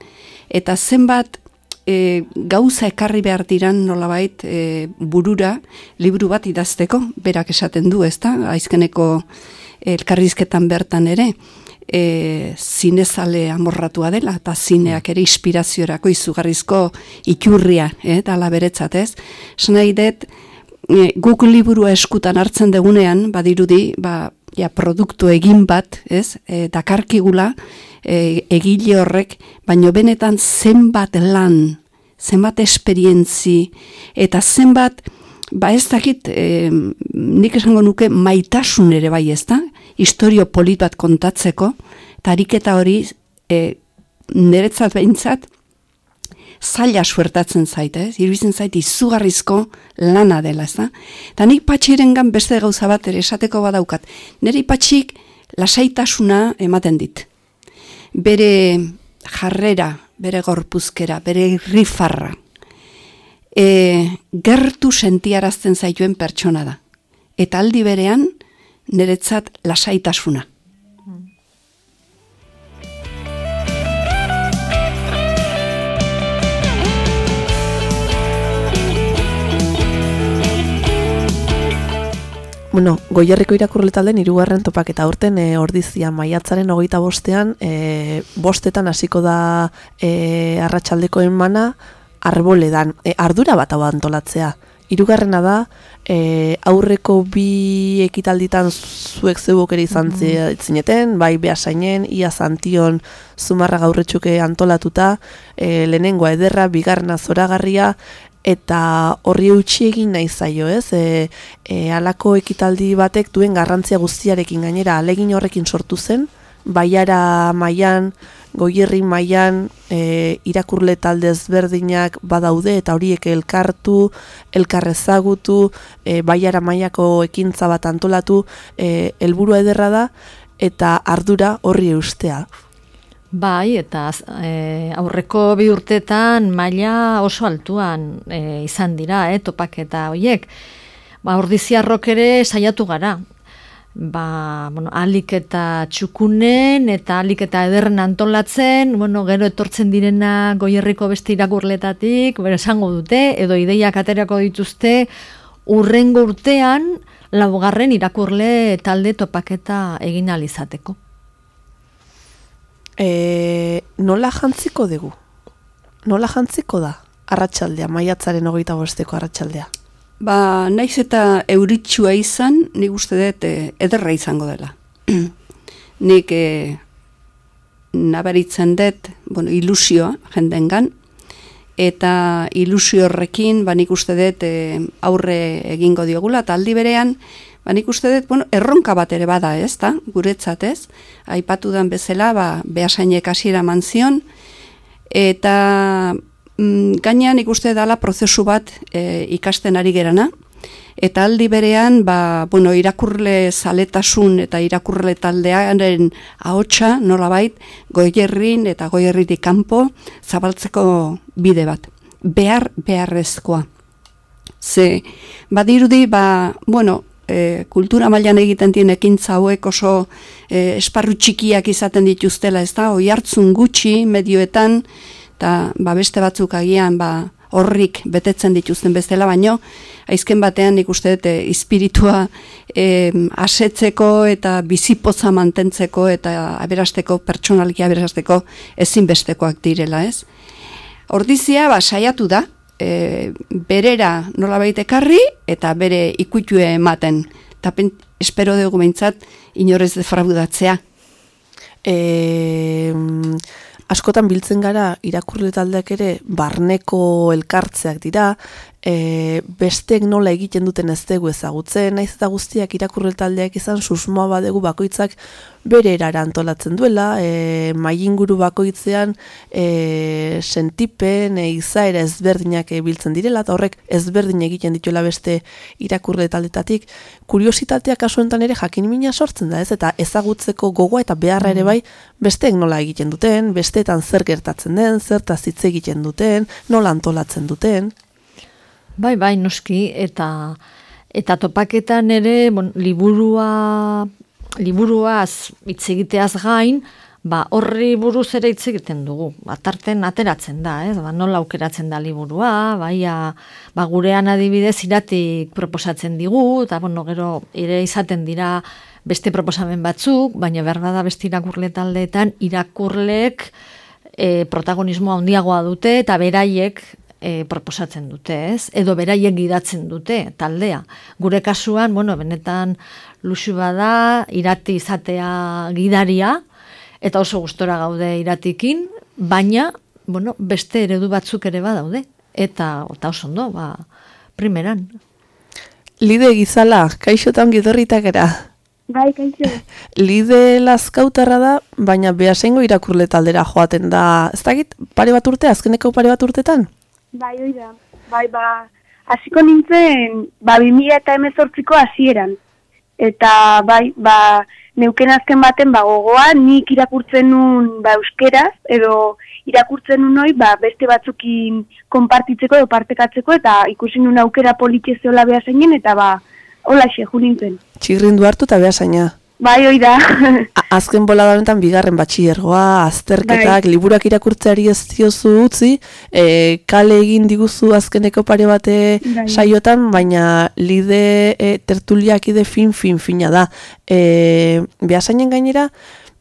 eta zenbat e, gauza ekarri behar diran nolabait e, burura liburu bat idazteko, berak esaten du ez da, aizkeneko elkarrizketan bertan ere e, zinezale amorratua dela, eta zineak ere inspiraziorako izugarrizko ikurria, eh, eta beretzat ez. Dut, e, guk liburua eskutan hartzen degunean, badirudi, ba, ja, produktu egin bat, ez, e, dakarkigula, e, egile horrek, baino benetan zenbat lan, zenbat esperientzi, eta zenbat, ba ez dakit, e, nik esango nuke maitasun ere bai ez da, historio polit bat kontatzeko, eta ariketa hori e, niretzat behintzat, zaila suertatzen zait, ez? Iruizen zait izugarrizko lana dela, ez da? Eta nik patxiren beste gauza bat ere esateko badaukat. Nire patxik lasaitasuna ematen dit. Bere jarrera, bere gorpuzkera, bere rifarra. E, gertu sentiarazten zaituen pertsona da. Eta aldi berean, niretzat lasaitasuna. Bueno, goierriko irakurle talden irugarren topak eta urten e, ordizia maiatzaren hogeita bostean, e, bostetan hasiko da e, arratsaldeko enmana arboledan, e, ardura bat hau antolatzea. Irugarrena da, e, aurreko bi ekitalditan zuek zeubok ere izan mm zineten, bai behasainen, ia zantion zumarra gaurretxuke antolatuta, e, lehenengoa ederra, bigarna zoragarria, eta horri utzi egin nahi zaio, ez? E, e, alako ekitaldi batek duen garrantzia guztiarekin gainera alegin horrekin sortu zen, baiara mailan, goierri mailan, e, irakurle talde ezberdinak badaude eta horiek elkartu, elkarrezagutu, e, baiara mailako ekintza bat antolatu, e, helburua ederra da eta ardura horri eustea. Bai, eta e, aurreko bi urtetan maila oso altuan e, izan dira, e, topaketa horiek. Ba, ordiziarrok ere saiatu gara. Ba, bueno, alik eta txukunen eta alik eta ederren antolatzen, bueno, gero etortzen direna goierriko beste irakurletatik, bere esango dute, edo ideiak aterako dituzte, urrengo urtean, laugarren irakurle talde topaketa egin alizateko e, nola jantziko dugu? Nola jantziko da? Arratxaldea, maiatzaren hogeita bosteko arratsaldea. Ba, naiz eta euritsua izan, nik uste dut e, ederra izango dela. <clears throat> nik e, nabaritzen dut, bueno, ilusioa jendengan, eta ilusio horrekin, ba, nik uste dut e, aurre egingo diogula, eta aldi berean, ba, nik uste dut, bueno, erronka bat ere bada, ez da, guretzat, ez? Aipatu den bezala, ba, behasainek hasiera manzion, eta mm, gainean ikuste dala prozesu bat e, ikasten ari gerana, eta aldi berean, ba, bueno, irakurle zaletasun eta irakurle taldearen ahotsa nolabait, goierrin eta goierritik kanpo zabaltzeko bide bat. Behar, beharrezkoa. Ze, badirudi, ba, bueno, e, kultura mailan egiten dien ekintza hauek oso e, esparru txikiak izaten dituztela, ez da, oi hartzun gutxi medioetan, eta ba, beste batzuk agian ba, horrik betetzen dituzten bezala, baino, aizken batean nik uste dute espiritua e, asetzeko eta bizipotza mantentzeko eta aberasteko, pertsonalki aberasteko ezinbestekoak direla, ez? Ordizia, ba, saiatu da, e, berera nola ekarri eta bere ikutue ematen. Eta espero dugu behintzat inorez defraudatzea. E, askotan biltzen gara irakurle taldeak ere barneko elkartzeak dira, e, bestek nola egiten duten ez dugu ezagutzen, naiz eta guztiak irakurre taldeak izan susmoa badegu bakoitzak bere erara antolatzen duela, e, mainguru bakoitzean e, sentipen, e, izaera ezberdinak biltzen direla, eta horrek ezberdin egiten dituela beste irakurre taldetatik, kuriositatea kasuentan ere jakin mina sortzen da ez, eta ezagutzeko gogoa eta beharra ere mm. bai besteek nola egiten duten, besteetan zer gertatzen den, zertaz hitz egiten duten, nola antolatzen duten. Bai, bai, noski, eta eta topaketan ere, bon, liburua, liburuaz hitz egiteaz gain, ba, horri buruz ere hitz egiten dugu. Atarten ateratzen da, ez? Ba, nola aukeratzen da liburua, bai, ba, gurean adibidez iratik proposatzen digu, eta bueno, gero ere izaten dira beste proposamen batzuk, baina berda da beste irakurle taldeetan irakurlek e, protagonismo handiagoa dute eta beraiek e, proposatzen dute, ez? Edo beraiek gidatzen dute taldea. Gure kasuan, bueno, benetan luxu bada irati izatea gidaria eta oso gustora gaude iratikin, baina, bueno, beste eredu batzuk ere badaude eta eta oso ondo, ba, primeran. Lide gizala, kaixotan gidorritak era. Bai, kaixo. <laughs> Lide lazkautarra da, baina behasengo irakurle taldera joaten da. Ez dakit, pare bat urte, azkeneko pare bat urtetan? Bai, oi da. Bai, ba, hasiko nintzen, ba, 2000 eta emezortziko hasieran. Eta, bai, ba, neuken azken baten, ba, gogoa, nik irakurtzen nun, ba, euskeraz, edo irakurtzen nun hoi, ba, beste batzukin konpartitzeko edo partekatzeko, eta ikusi nun aukera politxezeola behasengen, eta, ba, hola xe, nintzen. Txirrindu hartu eta behasaina. Bai, hoi da. <laughs> Azken bolada honetan bigarren batxillergoa, azterketak, Bai. liburak irakurtzeari ez diozu utzi, e, kale egin diguzu azkeneko pare bate Bai. saiotan, baina lide e, tertuliakide fin fin fina da. E, behasainen gainera,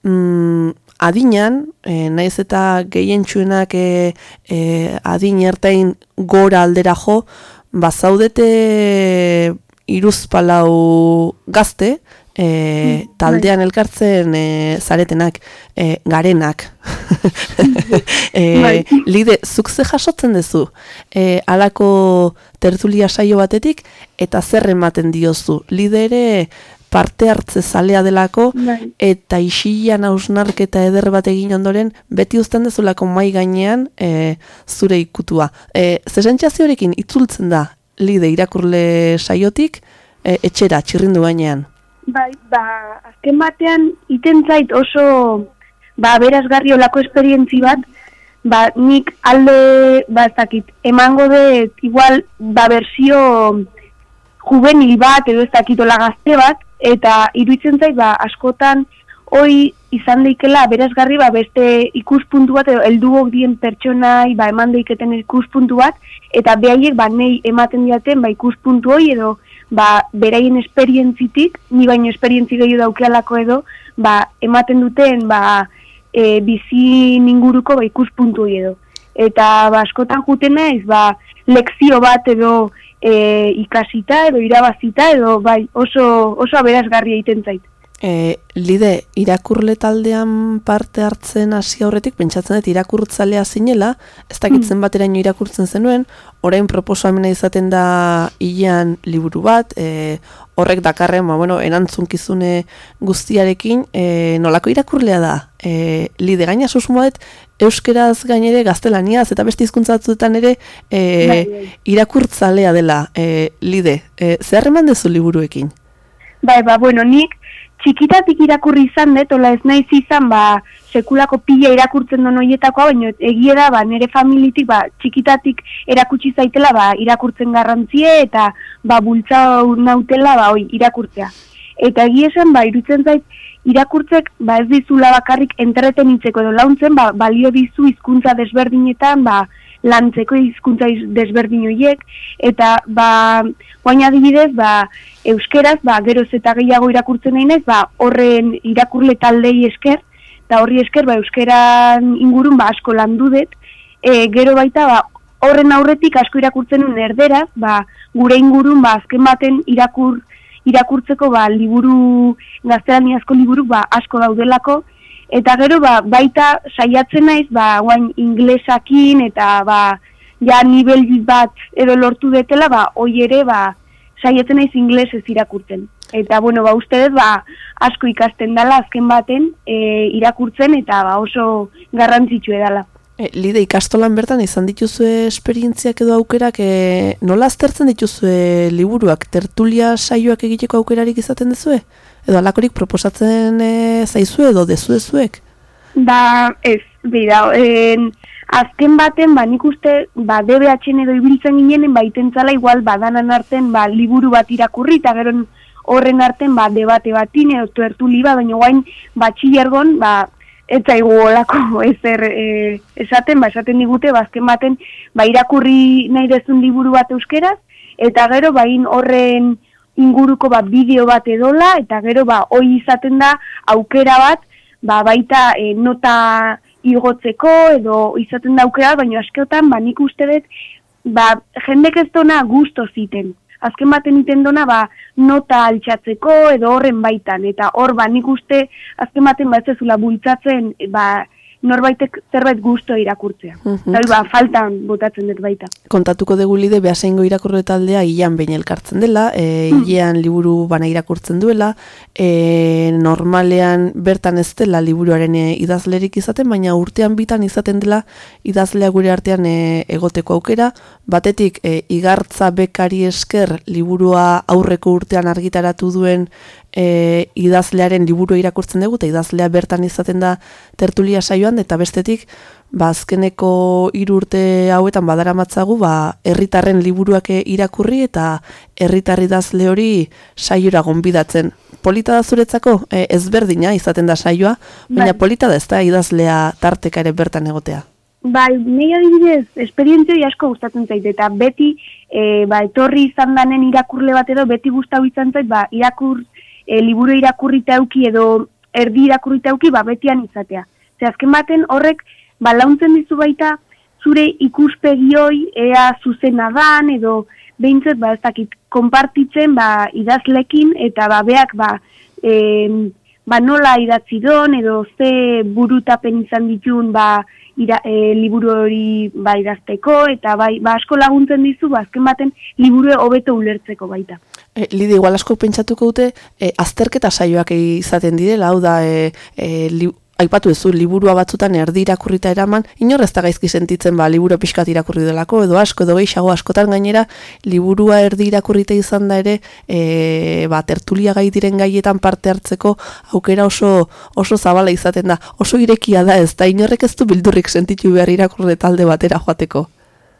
mm, adinan, e, naiz eta gehientsuenak e, e, adin ertain gora aldera jo, bazaudete iruzpalau gazte, e, taldean elkartzen e, zaretenak, e, garenak. <laughs> e, Bai. lide, zuk ze jasotzen duzu, e, alako tertulia saio batetik, eta zer ematen diozu. Lide ere parte hartze zalea delako, Bai. eta isilan hausnarketa eder bat egin ondoren, beti uzten dezulako mai gainean e, zure ikutua. E, Zesentzazioarekin itzultzen da, lide irakurle saiotik, e, etxera, txirrindu gainean. Bai, ba, azken batean iten zait oso ba, berazgarri olako esperientzi bat, ba, nik alde, ba, ez dakit, emango de, igual, ba, bersio juvenil bat, edo ez dakit, gazte bat, eta iruditzen zait, ba, askotan, hoi izan daikela berazgarri, ba, beste ikuspuntu bat, edo helduok dien pertsonai, ba, eman daiketen ikuspuntu bat, eta behaiek, ba, nei ematen diaten, ba, ikuspuntu hoi, edo, ba, beraien esperientzitik, ni baino esperientzi gehiago daukealako edo, ba, ematen duten, ba, e, bizi ninguruko ba, ikuspuntu edo. Eta ba, askotan juten naiz, ba, lekzio bat edo e, ikasita edo irabazita edo bai, oso, oso aberazgarria egiten zait. E, lide, irakurle taldean parte hartzen hasi aurretik, pentsatzen dut irakurtzalea zinela, ez dakitzen bateraino irakurtzen zenuen, orain proposamena izaten da hilean liburu bat, e, horrek dakarren, ba, bueno, erantzunkizune guztiarekin, e, nolako irakurlea da? E, lide, gaina susmoet, euskeraz gainere gaztelaniaz, eta beste hizkuntza batzuetan ere e, Bai, bai. irakurtzalea dela, e, lide. E, zer eman dezu liburuekin? Bai, ba, bueno, nik txikitatik irakurri izan dut, ola ez naiz izan, ba, sekulako pila irakurtzen don horietakoa, baina egie da, ba, nire familitik, ba, txikitatik erakutsi zaitela, ba, irakurtzen garrantzie, eta, ba, bultza nautela, ba, oi, irakurtzea. Eta egie esan, ba, irutzen zait, irakurtzek, ba, ez dizula bakarrik entretenitzeko edo launtzen, ba, balio dizu hizkuntza desberdinetan, ba, lantzeko hizkuntza iz- desberdin horiek, eta, ba, guain adibidez, ba, euskeraz, ba, geroz eta gehiago irakurtzen nahi naiz, ba, horren irakurle taldei esker, eta horri esker, ba, euskeran ingurun, ba, asko landu dut, e, gero baita, ba, horren aurretik asko irakurtzen nuen erderaz, ba, gure ingurun, ba, azken baten irakur, irakurtzeko, ba, liburu, gaztelaniazko liburu, ba, asko daudelako, eta gero, ba, baita saiatzen naiz, ba, guain inglesakin, eta, ba, ja, nivel bat edo lortu detela, ba, hoi ere, ba, saiatzen naiz inglesez irakurtzen. Eta, bueno, ba, uste dut, ba, asko ikasten dala azken baten e, irakurtzen, eta ba, oso garrantzitsu edala. E, lide ikastolan bertan izan dituzue esperientziak edo aukerak e, nola aztertzen dituzue liburuak, tertulia saioak egiteko aukerarik izaten dezue? Edo alakorik proposatzen e, zaizue edo dezuezuek? Ba, ez, bida, en, azken baten, ba, nik uste, ba, DBH-en edo ibiltzen ginen, ba, itentzala igual, ba, danan arten, ba, liburu bat irakurri, eta gero horren arten, ba, debate batin, edo tertuli ba, baina guain, batxillergon, ba, ez zaigu olako ezer e, esaten, ba, esaten digute, ba, azken baten, ba, irakurri nahi dezun liburu bat euskeraz, eta gero, ba, in horren inguruko, ba, bideo bat edola, eta gero, ba, hoi izaten da, aukera bat, ba, baita e, nota igotzeko edo izaten da aukera, baina askeotan ba nik uste dut ba jendek ez dona gusto ziten. Azken baten iten dona ba nota altxatzeko edo horren baitan. Eta hor ba nik uste azken baten ba ez ezula bultzatzen ba norbaitek zerbait gusto irakurtzea. Mhm. Eta hori ba, faltan botatzen dut baita. kontatuko dugu lide behaseingo irakurle taldea hilan behin elkartzen dela, e, hilean liburu bana irakurtzen duela, e, normalean bertan ez dela liburuaren e, idazlerik izaten, baina urtean bitan izaten dela idazlea gure artean e, egoteko aukera, batetik e, igartza bekari esker liburua aurreko urtean argitaratu duen e, idazlearen liburu irakurtzen dugu, eta idazlea bertan izaten da tertulia saioan, eta bestetik ba, azkeneko hiru urte hauetan badaramatzagu ba herritarren liburuak irakurri eta herritar idazle hori saiora gonbidatzen. Polita da zuretzako e, ezberdina izaten da saioa, baina Bai. polita da ez da idazlea tarteka ere bertan egotea. Bai, nei adibidez, esperientzia asko gustatzen zait, eta beti, e, ba, etorri izan danen irakurle bat edo, beti gustau izan zait, ba, irakur, e, liburu irakurrita euki edo erdi irakurrita euki, ba, betian izatea. Ze azken baten horrek, ba, launtzen dizu baita, zure ikuspegioi, ea zuzena dan, edo behintzat, ba, ez dakit, konpartitzen, ba, idazlekin, eta ba, beak, ba, e, ba, nola idatzi don, edo ze burutapen izan ditun, ba, ira, e, liburu hori ba, idazteko, eta bai, ba, asko laguntzen dizu, ba, azken baten, liburu hobeto ulertzeko baita. E, Lide, igual asko pentsatuko dute, e, azterketa saioak izaten direla, hau da, e, e, li, aipatu ezu, liburua batzutan erdi irakurrita eraman, inor ez da gaizki sentitzen ba, liburu pixkat irakurri delako, edo asko, edo gehiago askotan gainera, liburua erdi irakurrita izan da ere, e, ba, tertulia gai diren gaietan parte hartzeko aukera oso oso zabala izaten da, oso irekia da ez, da inorrek ez du bildurrik sentitu behar irakurre talde batera joateko.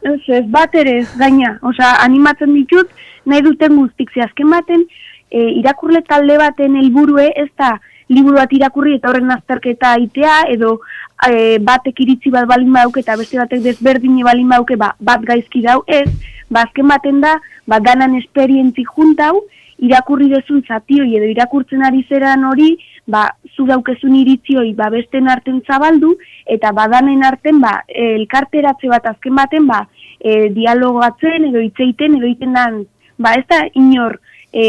Ez, ez, bat ere ez, gaina, osea, animatzen ditut, nahi duten guztik, ze azken baten, e, irakurle talde baten helburue ez da liburu bat irakurri eta horren azterketa aitea, edo e, batek iritzi bat balin bauke eta beste batek desberdine balin bauke, ba, bat gaizki dau, ez, ba, azken baten da, ba, danan esperientzi juntau, irakurri dezun zatioi edo irakurtzen ari zeran hori, ba, zu daukezun iritzioi ba, besten arten zabaldu, eta badanen arten ba, elkarteratze bat azken baten ba, e, dialogatzen edo hitzeiten edo iten dan, ba, ez da inor e,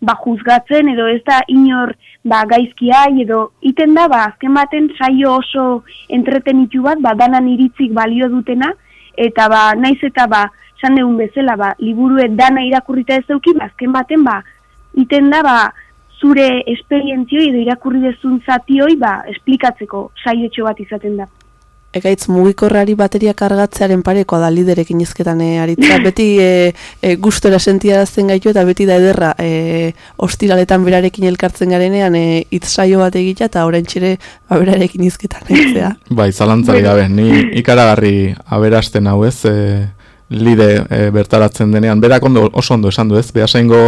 ba, juzgatzen edo ez da inor ba, gaizkiai edo iten da, ba, azken baten saio oso entretenitu bat, ba, danan iritzik balio dutena, eta ba, naiz eta ba, san egun bezala, ba, liburue dana irakurrita ez dauki, ba, azken baten, ba, iten da, ba, zure esperientzioi edo irakurri dezun zatioi, ba, esplikatzeko saiotxo bat izaten da. Ekaitz mugikorrari bateria kargatzearen parekoa da liderekin izketan e, aritza. <laughs> Beti e, e, gustora sentiarazten gaitu eta beti da ederra e, ostiraletan berarekin elkartzen garenean e, itzaio bat egitea eta orain txere ba, berarekin izketan egitea. <laughs> Bai, zalantzari gabe, ni ikaragarri aberasten hau ez, e, lide e, bertaratzen denean, berak ondo, oso ondo esan du ez, behasaingo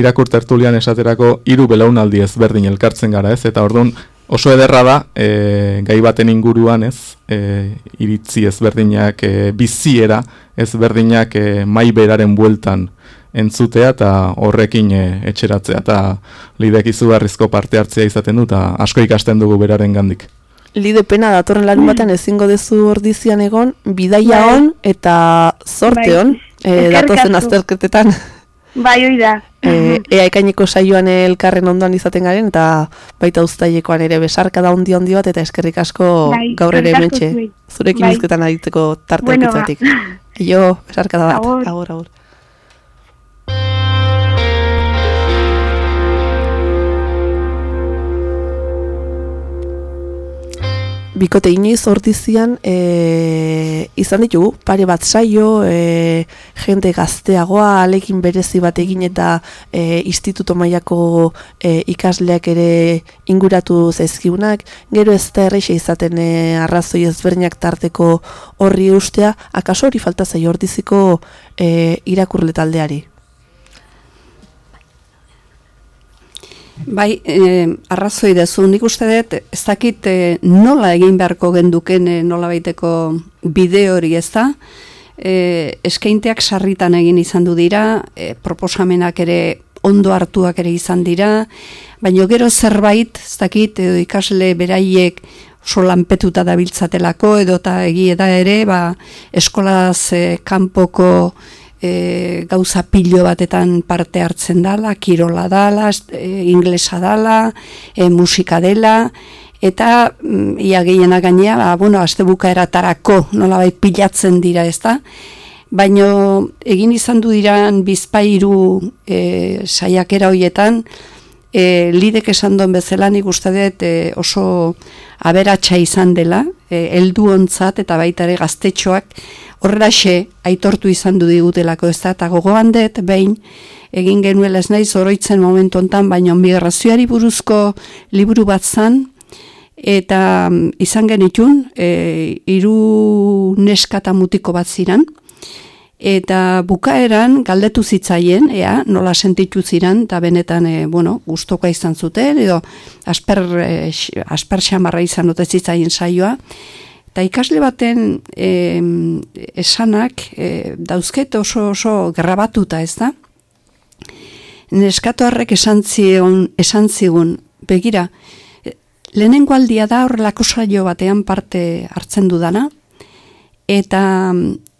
irakur tertulian esaterako hiru belaunaldi ezberdin elkartzen gara ez, eta orduan oso ederra da e, gai baten inguruan ez, e, iritzi ezberdinak, e, biziera ezberdinak e, mai beraren bueltan entzutea eta horrekin e, etxeratzea eta lidek izugarrizko parte hartzea izaten du eta asko ikasten dugu beraren gandik. Lide pena datorren larun batean ezingo dezu ordizian egon, bidaia Bai. on eta zorte Bai. on, e, datozen azterketetan. Bai, hoi da. E, ea ekaineko saioan elkarren ondoan izaten garen, eta baita uztailekoan ere besarka da ondi ondi bat, eta eskerrik asko Bai, gaur ere zuei. zurekin Bai. izketan aritzeko tarte Bueno, ba. aukitzatik. Jo, besarka da bat. Agur. Agur, Bikote inoiz ordizian e, izan ditugu, pare bat saio, e, jende gazteagoa, alekin berezi bat egin eta e, instituto mailako e, ikasleak ere inguratu zaizkiunak, gero ez da erreixa izaten e, arrazoi ezberdinak tarteko horri ustea, akaso hori falta zaio ordiziko e, irakurle taldeari. Bai, eh, arrazoi dezu, nik uste dut, ez dakit eh, nola egin beharko genduken eh, nola baiteko bide hori ez da, eh, eskainteak sarritan egin izan du dira, eh, proposamenak ere ondo hartuak ere izan dira, baina gero zerbait, ez dakit, edo ikasle beraiek oso lanpetuta dabiltzatelako, edo eta egie da ere, ba, eskolaz eh, kanpoko e, gauza pilo batetan parte hartzen dala, kirola dala, e, inglesa dala, e, musika dela, eta mm, ia gehiena gainea, ba, bueno, azte bukaeratarako nolabait pilatzen dira, ez da? Baina egin izan du diran bizpairu e, saiakera hoietan, e, lidek esan duen bezala nik uste dut e, oso aberatsa izan dela, e, eldu ontzat eta baita ere gaztetxoak horrexe aitortu izan du digutelako ez da, eta gogoan dut, behin, egin genuela ez nahi zoroitzen momentu ontan, baina migrazioari buruzko liburu bat zan, eta mm, izan genitun, e, iru neskata mutiko bat ziren, eta bukaeran galdetu zitzaien, ea, nola sentitu ziren, eta benetan, e, bueno, gustoka izan zuten, edo asper, e, asper xamarra izan dute zitzaien saioa, eta ikasle baten e, esanak e, dauzket oso oso grabatuta, ez da? Neskato harrek esan zion, esan zigun, begira, lehenengo aldia da horrelako saio batean parte hartzen dudana, eta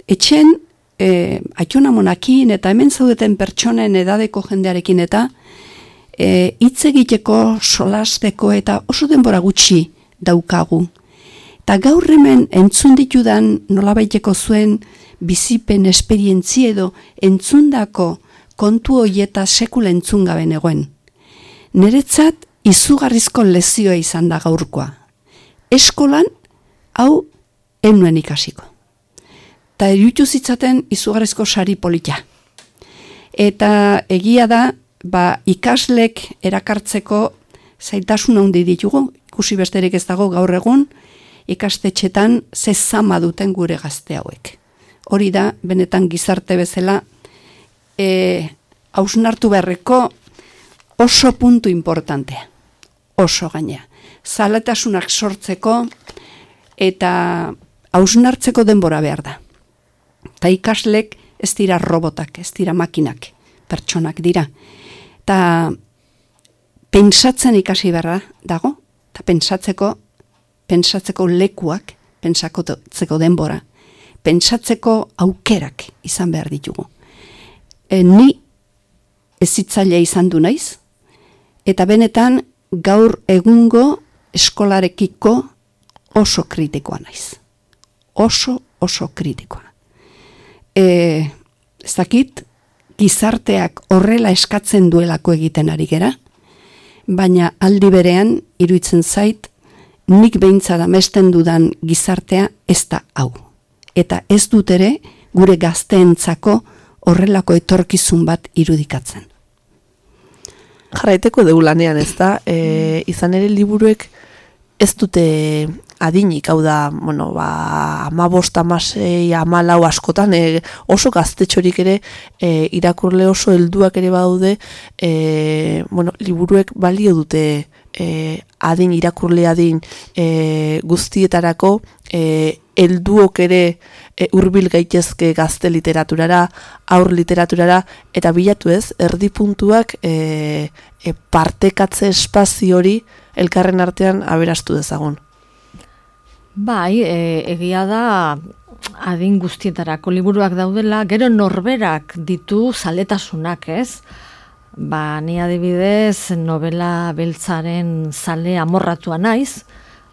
etxen e, aitzuna monakin eta hemen zaudeten pertsonen edadeko jendearekin eta e, egiteko solasteko eta oso denbora gutxi daukagu. Eta gaur hemen entzun ditudan nolabaiteko zuen bizipen esperientzi edo entzundako kontu hoieta sekula entzun gabe negoen. Neretzat izugarrizko lezioa izan da gaurkoa. Eskolan hau enuen ikasiko eta erutu zitzaten izugarrezko sari polita. Eta egia da, ba, ikaslek erakartzeko zaitasun handi ditugu, ikusi besterik ez dago gaur egun, ikastetxetan ze zama duten gure gazte hauek. Hori da, benetan gizarte bezala, e, hausnartu beharreko oso puntu importantea. Oso gaina. Zaletasunak sortzeko eta hausnartzeko denbora behar da. Ta ikaslek ez dira robotak, ez dira makinak, pertsonak dira. Ta pensatzen ikasi berra dago, eta pensatzeko, pensatzeko lekuak, pensatzeko denbora, pensatzeko aukerak izan behar ditugu. E, ni ezitzailea izan du naiz, eta benetan gaur egungo eskolarekiko oso kritikoa naiz. Oso, oso kritikoa e, ez dakit, gizarteak horrela eskatzen duelako egiten ari gera, baina aldi berean, iruitzen zait, nik behintza da mesten dudan gizartea ez da hau. Eta ez dut ere, gure gazteentzako horrelako etorkizun bat irudikatzen. Jarraiteko dugu lanean ez da, e, izan ere liburuek ez dute adinik, hau da, bueno, ba, ama bost, ama sei, ama lau askotan, e, oso gaztetxorik ere, e, irakurle oso helduak ere baude, e, bueno, liburuek balio dute e, adin, irakurle adin e, guztietarako, e, helduok ere e, urbil gaitezke gazte literaturara, aur literaturara, eta bilatu ez, erdi puntuak e, e, partekatze espazio hori elkarren artean aberastu dezagun. Bai, e, egia da adin guztietarako liburuak daudela, gero norberak ditu zaletasunak, ez? Ba, ni adibidez novela beltzaren zale amorratua naiz,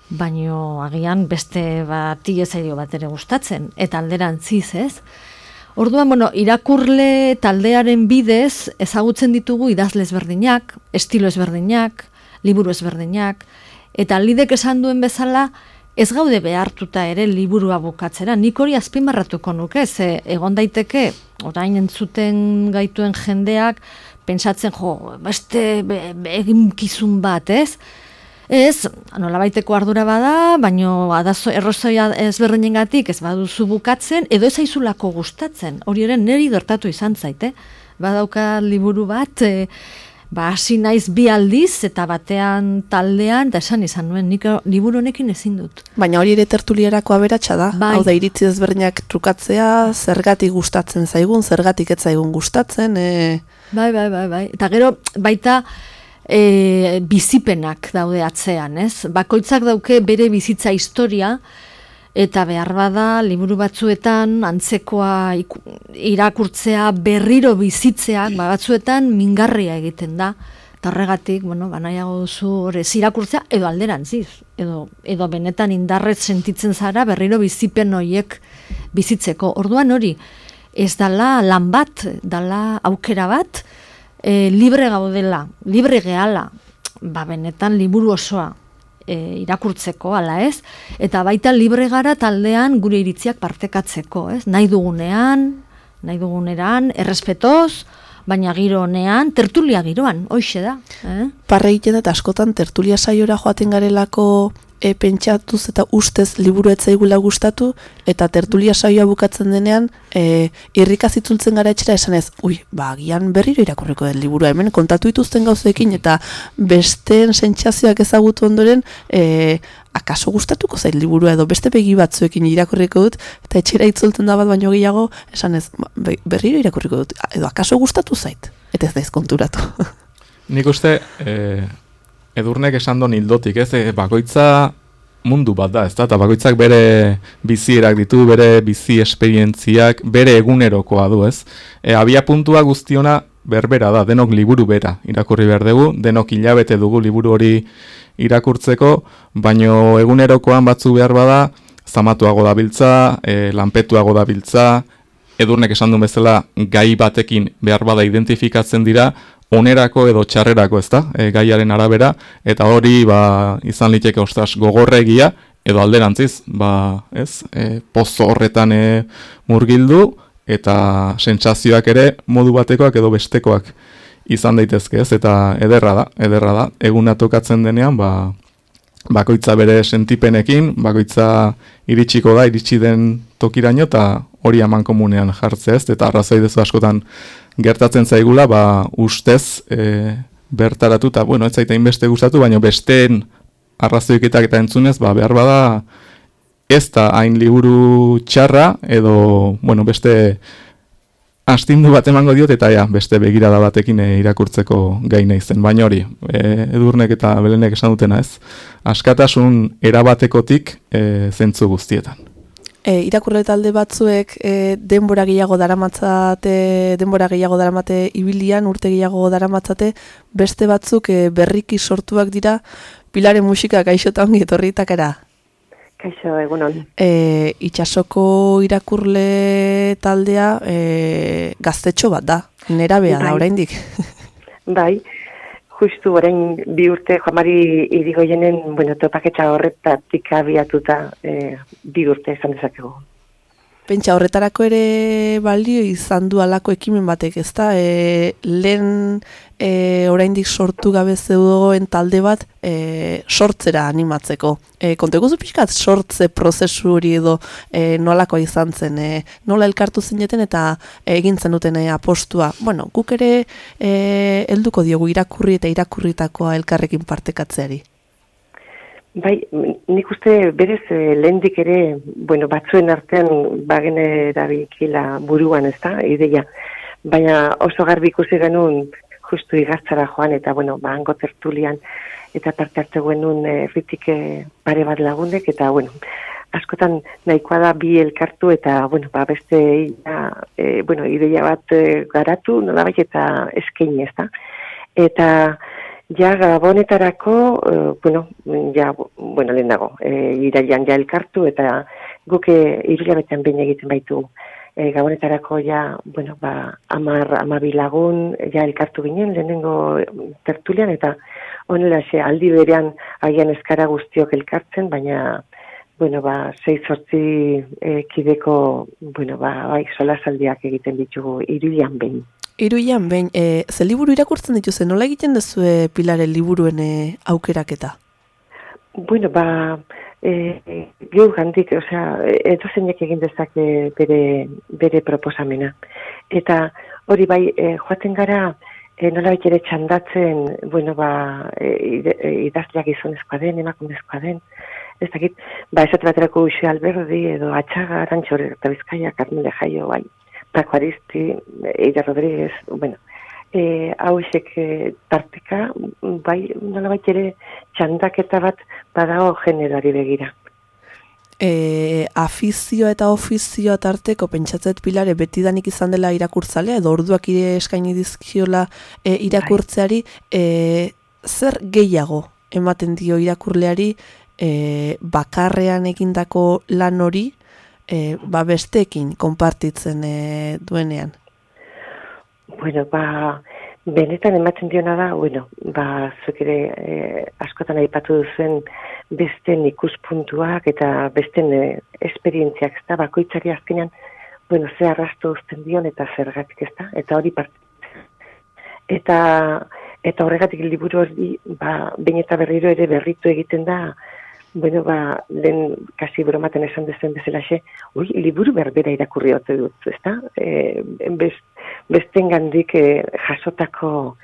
baino agian beste bat zaio bat ere gustatzen, eta alderantziz, ez? Orduan, bueno, irakurle taldearen bidez ezagutzen ditugu idazle ezberdinak, estilo ezberdinak, liburu ezberdinak, eta lidek esan duen bezala, ez gaude behartuta ere liburua bukatzera. Nik hori azpimarratuko nuke, ze egon daiteke, orain entzuten gaituen jendeak, pentsatzen, jo, beste egin kizun bat, ez? Ez, nola baiteko ardura bada, baino adazo, errozoia ezberdinen gatik, ez baduzu bukatzen, edo ez aizulako gustatzen. Hori ere neri dortatu izan zaite. Badauka liburu bat, e, ba, hasi naiz bi aldiz eta batean taldean, da esan izan nuen, nik liburu honekin ezin dut. Baina hori ere tertulierako aberatsa da, bai. hau da iritzi ezberdinak trukatzea, zergatik gustatzen zaigun, zergatik ez zaigun gustatzen. E... Bai, bai, bai, bai. Eta gero baita e, bizipenak daude atzean, ez? Bakoitzak dauke bere bizitza historia, eta behar bada liburu batzuetan antzekoa irakurtzea berriro bizitzea ba batzuetan mingarria egiten da Eta horregatik, bueno, banaiago duzu hori zirakurtzea, edo alderantziz, edo, edo benetan indarret sentitzen zara berriro bizipen horiek bizitzeko. Orduan hori, ez dala lan bat, dala aukera bat, e, libre gaudela, libre gehala, ba benetan liburu osoa e, irakurtzeko, ala ez? Eta baita libre gara taldean gure iritziak partekatzeko, ez? Nahi dugunean, nahi duguneran, errespetoz, baina giro honean, tertulia giroan, hoxe da. Eh? Parra egiten dut askotan tertulia saiora joaten garelako e, pentsatuz eta ustez liburu etzaigula gustatu eta tertulia saioa bukatzen denean e, irrikaz itzultzen gara etxera esan ez, ui, ba, berriro irakurriko den liburua hemen kontatu dituzten gauzekin eta besteen sentsazioak ezagutu ondoren e, akaso gustatuko zain liburua edo beste begi batzuekin irakurriko dut? Eta etxera itzultzen da bat baino gehiago esan ez, ba, berriro irakurriko dut edo akaso gustatu zait? Eta ez daiz konturatu. Nik uste, eh, edurnek esan don hildotik, ez, e, bakoitza mundu bat da, ez da, eta bakoitzak bere bizierak ditu, bere bizi esperientziak, bere egunerokoa du, ez. E, abia puntua guztiona berbera da, denok liburu bera irakurri behar dugu, denok hilabete dugu liburu hori irakurtzeko, baino egunerokoan batzu behar bada, zamatuago dabiltza, e, lanpetuago dabiltza, edurnek esan du bezala gai batekin behar bada identifikatzen dira, onerako edo txarrerako, ezta? E, gaiaren arabera eta hori ba izan liteke ostras gogorregia edo alderantziz, ba, ez? E, pozo horretan e, murgildu eta sentsazioak ere modu batekoak edo bestekoak izan daitezke, ez? Eta ederra da, ederra da. Eguna tokatzen denean, ba bakoitza bere sentipenekin, bakoitza iritsiko da, iritsi den tokiraino eta hori aman komunean jartzea, ez? Eta arrazoi dezu askotan gertatzen zaigula, ba, ustez e, bertaratu, eta, bueno, ez zaita inbeste gustatu, baina besteen arrazoiketak eta entzunez, ba, behar bada, ez da hain liburu txarra, edo, bueno, beste astindu bat emango diot, eta ja, beste begirada batekin e, irakurtzeko gaina izen, baina hori, e, edurnek eta belenek esan dutena ez, askatasun erabatekotik e, zentzu guztietan. E, irakurle talde batzuek e, denbora gehiago daramatzate, denbora gehiago daramate ibilian, urte gehiago daramatzate, beste batzuk e, berriki sortuak dira, pilaren musika gaixotan etorritak era. Kaixo, egunon. E, itxasoko irakurle taldea e, gaztetxo bat da, nera beha da, bai. oraindik. bai, justu orain bi urte joamari irigoienen, bueno, topaketxa horretatik abiatuta e, bi urte esan dezakegu. Pentsa horretarako ere balio izan du alako ekimen batek, ezta? E, lehen e, oraindik sortu gabe zeudoen talde bat e, sortzera animatzeko. E, Konteko pixkat sortze prozesu hori edo e, nolako izan zen, e, nola elkartu zineten eta egin zen duten e, apostua. Bueno, guk ere e, helduko diogu irakurri eta irakurritakoa elkarrekin partekatzeari. Bai, nik uste berez eh, lehendik ere, bueno, batzuen artean bagene erabikila buruan ez da, ideia. Baina oso garbi ikusi genuen justu igaztara joan eta, bueno, ba, hango tertulian eta parte hartu genuen e, pare bat lagundek eta, bueno, askotan nahikoa da bi elkartu eta, bueno, ba, beste e, bueno, ideia bat garatu, nola bai, eta eskein ez da. Eta, Ja, gabonetarako, uh, bueno, ja, bueno, lehen dago, e, irailan ja elkartu eta guke irilabetean behin egiten baitu e, gabonetarako ja, bueno, ba, amar, amabilagun, ja elkartu ginen, lehenengo tertulian, eta honela xe, aldi berean agian eskara guztiok elkartzen, baina, bueno, ba, sei sortzi e, kideko, bueno, ba, bai, sola egiten ditugu irilan behin. Iruian, behin, e, ze liburu irakurtzen dituzen, nola egiten duzu e, pilaren liburuen e, aukeraketa? Bueno, ba, e, geu gandik, osea, edo zeinek egin dezake bere, bere proposamena. Eta hori bai, e, joaten gara, e, nola ere txandatzen, bueno, ba, e, idazleak izonezkoa den, emakumezkoa den, ez dakit, ba, esat baterako uxe alberdi, edo atxaga, arantxore, eta bizkaia, karmile jaio, bai, Paco Aristi, Eida Rodríguez, bueno, e, hau esek e, tarteka, bai, nola bai ere txandaketa bat badago generari begira. e, afizioa eta ofizioa tarteko pentsatzet pilare betidanik izan dela irakurtzalea edo orduak ire eskaini dizkiola e, irakurtzeari e, zer gehiago ematen dio irakurleari e, bakarrean egindako lan hori e, ba besteekin konpartitzen e, duenean. Bueno, ba, benetan ematen diona da, bueno, ba, zuek ere e, askotan aipatu duzen beste ikuspuntuak eta beste e, esperientziak, ez da, bakoitzari azkenean, bueno, ze arrasto uzten dion eta zergatik, ez da, eta hori part. Eta, eta horregatik liburu hori, ba, bain eta berriro ere berritu egiten da, bueno, ba, lehen kasi bromaten esan dezen bezala xe, ui, liburu berbera irakurri hote dut, ez da? E, best, besten gandik e, jasotako,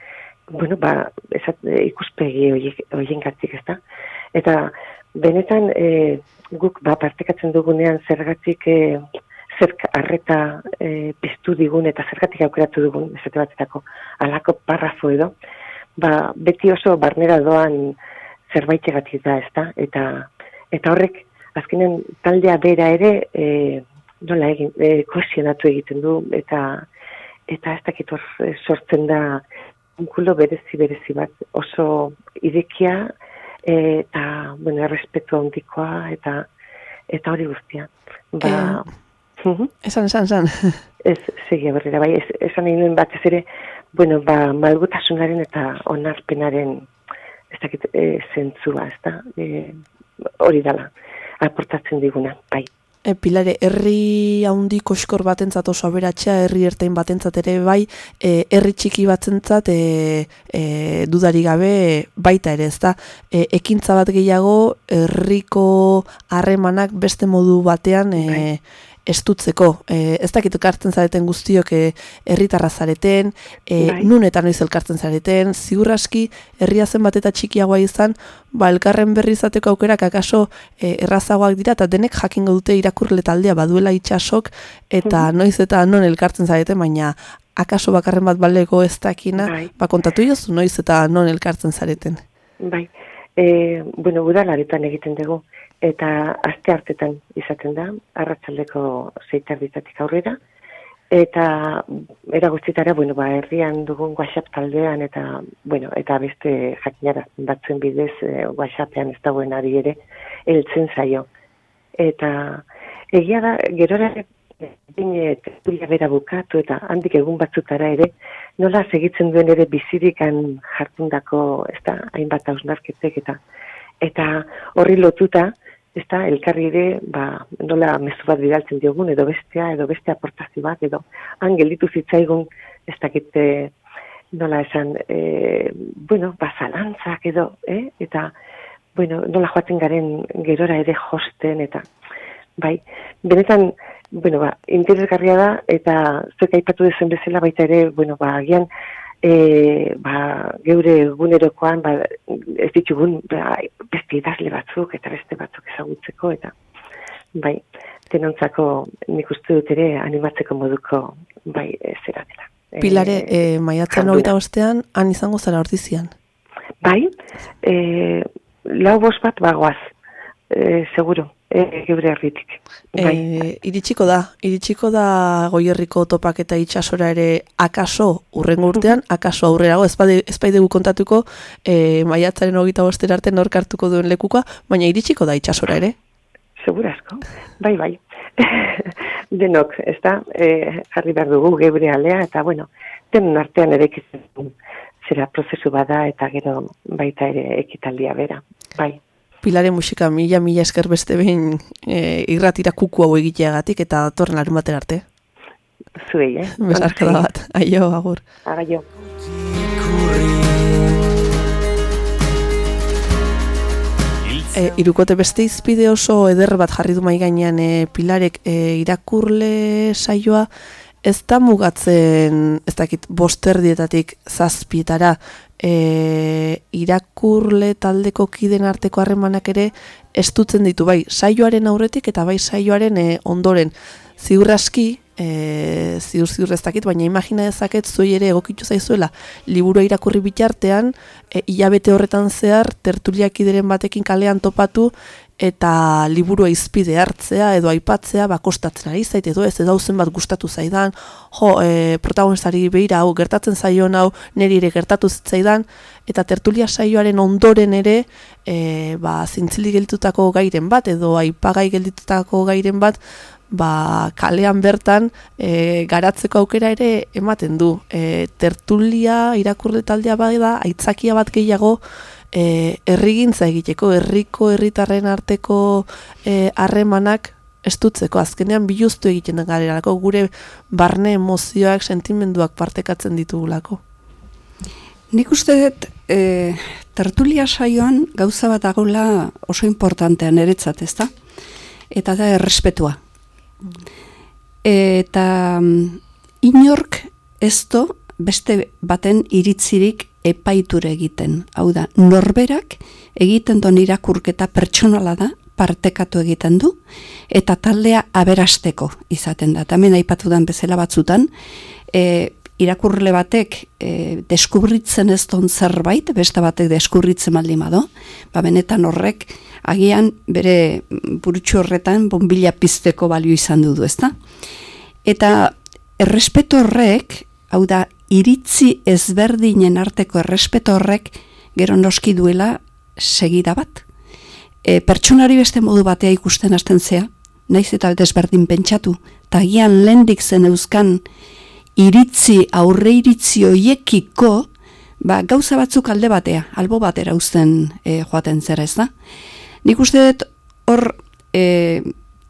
bueno, ba, esat, e, ikuspegi horien gatzik, ez da? Eta benetan e, guk ba, partekatzen dugunean zergatik e, zerk arreta e, piztu digun eta zergatik aukeratu dugun, esate batetako, alako parrafo edo, ba, beti oso barnera doan zerbait egatik da, ezta? Eta, eta horrek, azkenen taldea bera ere, e, nola egin, e, koesionatu egiten du, eta eta ez dakit hor e, sortzen da unkulo berezi berezi bat, oso irekia, e, eta, bueno, errespetu handikoa, eta eta hori guztia. Ba, eh, esan, esan, esan. <laughs> Ez, segi berrera, bai, esan egin batez ere, bueno, ba, malgutasunaren eta onarpenaren ez dakit e, zentzua, ez da, e, hori dala, aportatzen diguna, bai. E, Pilare, herri haundi koskor batentzat oso aberatxa, herri ertain batentzat ere bai, e, herri txiki batentzat e, e, dudari gabe baita ere, ez da, e, ekintza bat gehiago, herriko harremanak beste modu batean e, bai estutzeko. E, ez dakit elkartzen zareten guztiok e, herritarra zareten, e, bai. nun eta noiz elkartzen zareten, ziur aski herria zen bat eta txikiagoa izan, ba, elkarren berri izateko aukerak akaso e, errazagoak dira, eta denek jakingo dute irakurle taldea baduela itxasok, eta mhm. noiz eta non elkartzen zareten, baina akaso bakarren bat balego ez dakina, bai. ba, kontatu jozu noiz eta non elkartzen zareten. Bai, e, bueno, udalaretan egiten dugu eta aste hartetan izaten da, arratsaldeko zeitar ditatik aurrera, eta era guztitara, bueno, ba, herrian dugun WhatsApp taldean, eta, bueno, eta beste jakinara batzuen bidez e, WhatsAppean ez dagoen ari ere, eltzen zaio. Eta egia da, gerora bine tertulia bera bukatu eta handik egun batzutara ere, nola segitzen duen ere bizirikan jartundako, ez da, hainbat hausnarketek eta eta horri lotuta, ez da, elkarri ere, ba, nola mezu bat bidaltzen diogun, edo bestea, edo beste aportazio bat, edo angelitu zitzaigun, ez dakite, nola esan, e, bueno, bazalantzak edo, eh? eta, bueno, nola joaten garen gerora ere josten, eta, bai, benetan, bueno, ba, interesgarria da, eta zuek aipatu dezen bezala baita ere, bueno, ba, agian, e, ba, geure egunerokoan ba, ez ditugun ba, beste idazle batzuk eta beste batzuk ezagutzeko eta bai, denontzako nik uste dut ere animatzeko moduko bai zera dela. Pilare, e, e, maiatzen hori ostean, han izango zara ordizian? Bai, e, lau bost bat bagoaz, e, seguro e, geure herritik. Bai. E, iritsiko da, iritsiko da goierriko topak eta itxasora ere akaso urrengo urtean, akaso aurrerago, ez bai dugu kontatuko e, maiatzaren hogeita boster arte norkartuko duen lekukoa, baina iritsiko da itxasora ere? Segurazko, bai, bai. <laughs> Denok, ez da, e, jarri behar dugu geure alea, eta bueno, den artean ere zera prozesu bada eta gero baita ere ekitaldia bera, bai. Pilare musika mila mila esker beste behin e, irratira kuku hau egiteagatik eta datorren larun batera arte. Zuei, eh? <laughs> Besarka da bat. Aio, agur. Aio. E, irukote beste izpide oso eder bat jarri du mai gainean e, Pilarek e, irakurle saioa ez da mugatzen ez dakit bosterdietatik zazpietara e, irakurle taldeko kiden arteko harremanak ere estutzen ditu bai saioaren aurretik eta bai saioaren e, ondoren. Ziur aski e, ziur ziur ez dakit baina imagina dezaket zuei ere egokitu zaizuela liburu irakurri bitartean e, hilabete horretan zehar tertuliak ideren batekin kalean topatu eta liburua izpide hartzea edo aipatzea ba kostatzen ari zait edo ez edo bat gustatu zaidan jo e, protagonistari beira hau gertatzen zaion hau neri ere gertatu zitzaidan eta tertulia saioaren ondoren ere e, ba zintzili gelditutako gairen bat edo aipagai gelditutako gairen bat ba, kalean bertan e, garatzeko aukera ere ematen du. E, tertulia irakurre taldea bai aitzakia bat gehiago e, errigintza egiteko, herriko herritarren arteko e, harremanak estutzeko, azkenean biluztu egiten garelako, gure barne emozioak, sentimenduak partekatzen ditugulako. Nik uste dut, e, tertulia saioan gauza bat agola oso importantean eretzat, ezta? Eta da errespetua eta mm, inork ez do beste baten iritzirik epaiture egiten. Hau da, norberak egiten don irakurketa pertsonala da, partekatu egiten du, eta taldea aberasteko izaten da. Tamen aipatu den bezala batzutan, e, irakurle batek e, deskubritzen ez don zerbait, beste batek deskubritzen maldi mado, ba benetan horrek agian bere burutxu horretan bombila pizteko balio izan du ezta? Eta errespeto horrek, hau da, iritzi ezberdinen arteko errespeto horrek gero noski duela segida bat. E, pertsonari beste modu batea ikusten hasten zea, naiz eta desberdin pentsatu, eta agian lendik zen euskan iritzi, aurre iritzi oiekiko, ba, gauza batzuk alde batea, albo batera uzten e, joaten zera ez da. Nik uste dut hor e,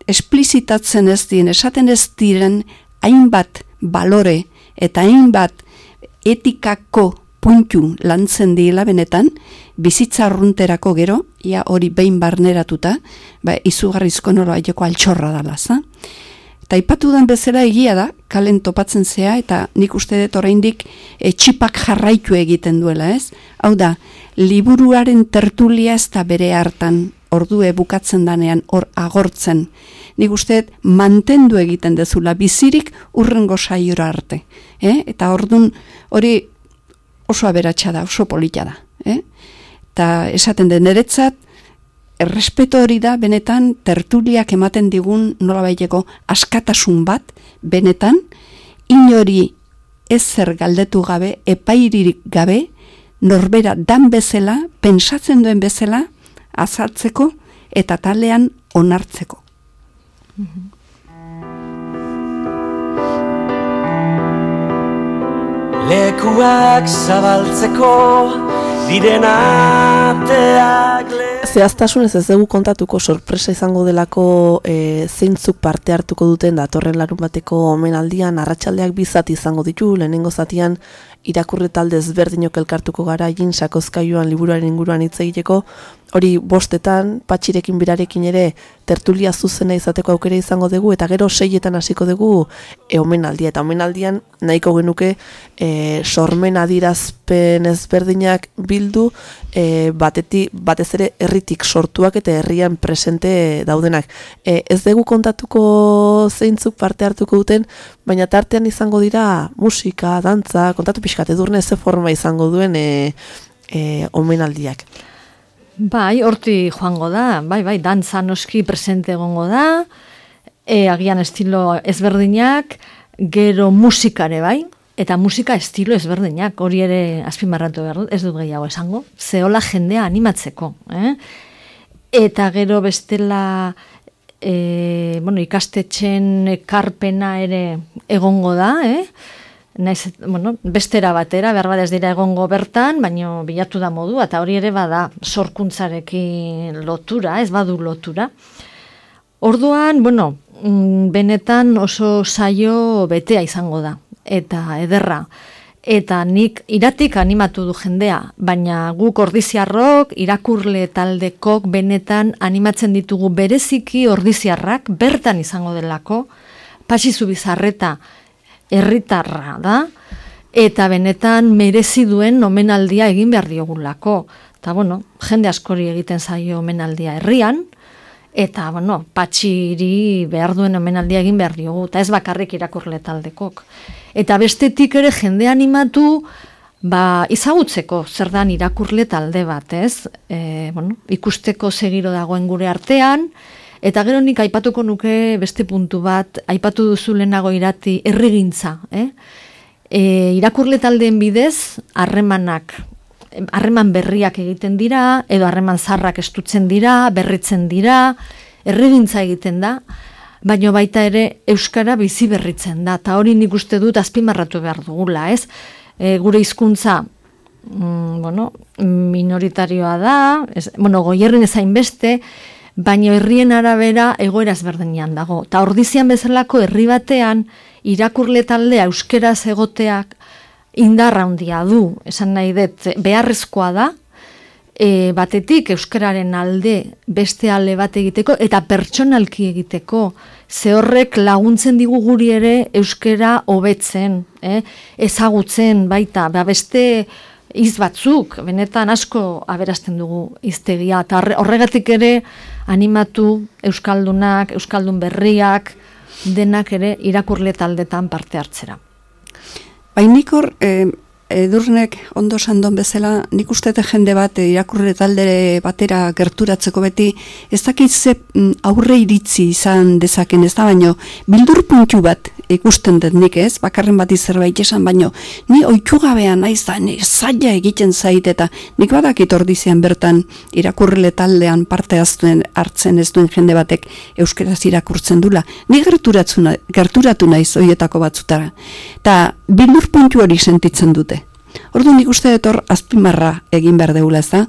esplizitatzen ez dien, esaten ez diren hainbat balore eta hainbat etikako puntu lantzen diela benetan, bizitza arrunterako gero, ia hori behin barneratuta, ba, izugarrizko nola joko altxorra dala, za? Eta ipatu den bezala egia da, kalen topatzen zea, eta nik uste dut oraindik e, txipak jarraitu egiten duela, ez? Hau da, liburuaren tertulia ez da bere hartan, ordue bukatzen danean, hor agortzen. Nik uste mantendu egiten dezula, bizirik urrengo saiora arte. Eh? Eta ordun hori oso aberatsa da, oso polita da. Eh? Eta esaten den eretzat, errespeto hori da benetan tertuliak ematen digun nola baiteko askatasun bat benetan inori ezer galdetu gabe epairirik gabe norbera dan bezala pensatzen duen bezala azaltzeko eta talean onartzeko. Lekuak zabaltzeko diren ateak Zehaztasunez ez dugu kontatuko sorpresa izango delako e, zeintzuk parte hartuko duten datorren larun bateko omenaldian arratsaldeak bizat izango ditu, lehenengo zatian irakurre talde ezberdinok elkartuko gara jin sakozkaiuan liburuaren inguruan hitz egiteko, hori bostetan, patxirekin birarekin ere tertulia zuzena izateko aukera izango dugu, eta gero seietan hasiko dugu e, omenaldia. Eta omenaldian nahiko genuke e, sormen adirazpen ezberdinak bildu, e, bateti, batez ere herritik sortuak eta herrian presente daudenak. E, ez dugu kontatuko zeintzuk parte hartuko duten, baina tartean izango dira musika, dantza, kontatu pixkat, edurne ze forma izango duen e, e, omenaldiak. Bai, horti joango da, bai, bai, dantza noski presente egongo da, e, agian estilo ezberdinak, gero musikare, bai, eta musika estilo ezberdinak, hori ere azpimarratu behar ez dut gehiago esango, zehola jendea animatzeko, eh? Eta gero bestela, e, bueno, ikastetxen karpena ere egongo da, eh? Naiz, bueno, bestera batera, behar bat ez dira egongo bertan, baino bilatu da modu, eta hori ere bada sorkuntzarekin lotura, ez badu lotura. Orduan, bueno, mm, benetan oso saio betea izango da, eta ederra. Eta nik iratik animatu du jendea, baina guk ordiziarrok, irakurle taldekok benetan animatzen ditugu bereziki ordiziarrak, bertan izango delako, pasizu bizarreta, herritarra da, eta benetan merezi duen omenaldia egin behar diogulako. Eta, bueno, jende askori egiten zaio omenaldia herrian, eta, bueno, patxiri behar duen omenaldia egin behar diogu, eta ez bakarrik irakurle taldekok. Eta bestetik ere jende animatu ba, izagutzeko zer dan irakurle talde bat, ez? E, bueno, ikusteko segiro dagoen gure artean, eta gero nik aipatuko nuke beste puntu bat, aipatu duzu lehenago irati errigintza, eh? E, irakurle taldeen bidez, harremanak, harreman berriak egiten dira, edo harreman zarrak estutzen dira, berritzen dira, errigintza egiten da, baino baita ere Euskara bizi berritzen da, eta hori nik uste dut azpimarratu behar dugula, ez? e, gure hizkuntza mm, bueno, minoritarioa da, ez, bueno, goierren ezain beste, baina herrien arabera egoera ezberdinean dago. Ta ordizian bezalako herri batean irakurle taldea euskeraz egoteak indarra handia du, esan nahi dut, beharrezkoa da, e, batetik euskararen alde beste alde bat egiteko eta pertsonalki egiteko ze horrek laguntzen digu guri ere euskara hobetzen, eh? ezagutzen baita, ba beste iz batzuk, benetan asko aberasten dugu iztegia, eta horregatik ere animatu euskaldunak, euskaldun berriak, denak ere irakurle taldetan parte hartzera. Bainikor, eh, edurnek ondo sandon bezala, nik uste jende bat irakurre talde batera gerturatzeko beti, ez dakit ze mm, aurre iritzi izan dezaken ez da, baino, bildur puntu bat ikusten dut nik ez, bakarren bat zerbait esan, baino, ni oitxugabean naiz da, ni zaila egiten zait, eta nik badakit ordizian bertan irakurrele taldean parte aztuen hartzen ez duen jende batek euskeraz irakurtzen dula. Ni gerturatu naiz oietako batzutara. Ta bildur puntu hori sentitzen dute. Ordu nik uste dut hor azpimarra egin behar deula ez da.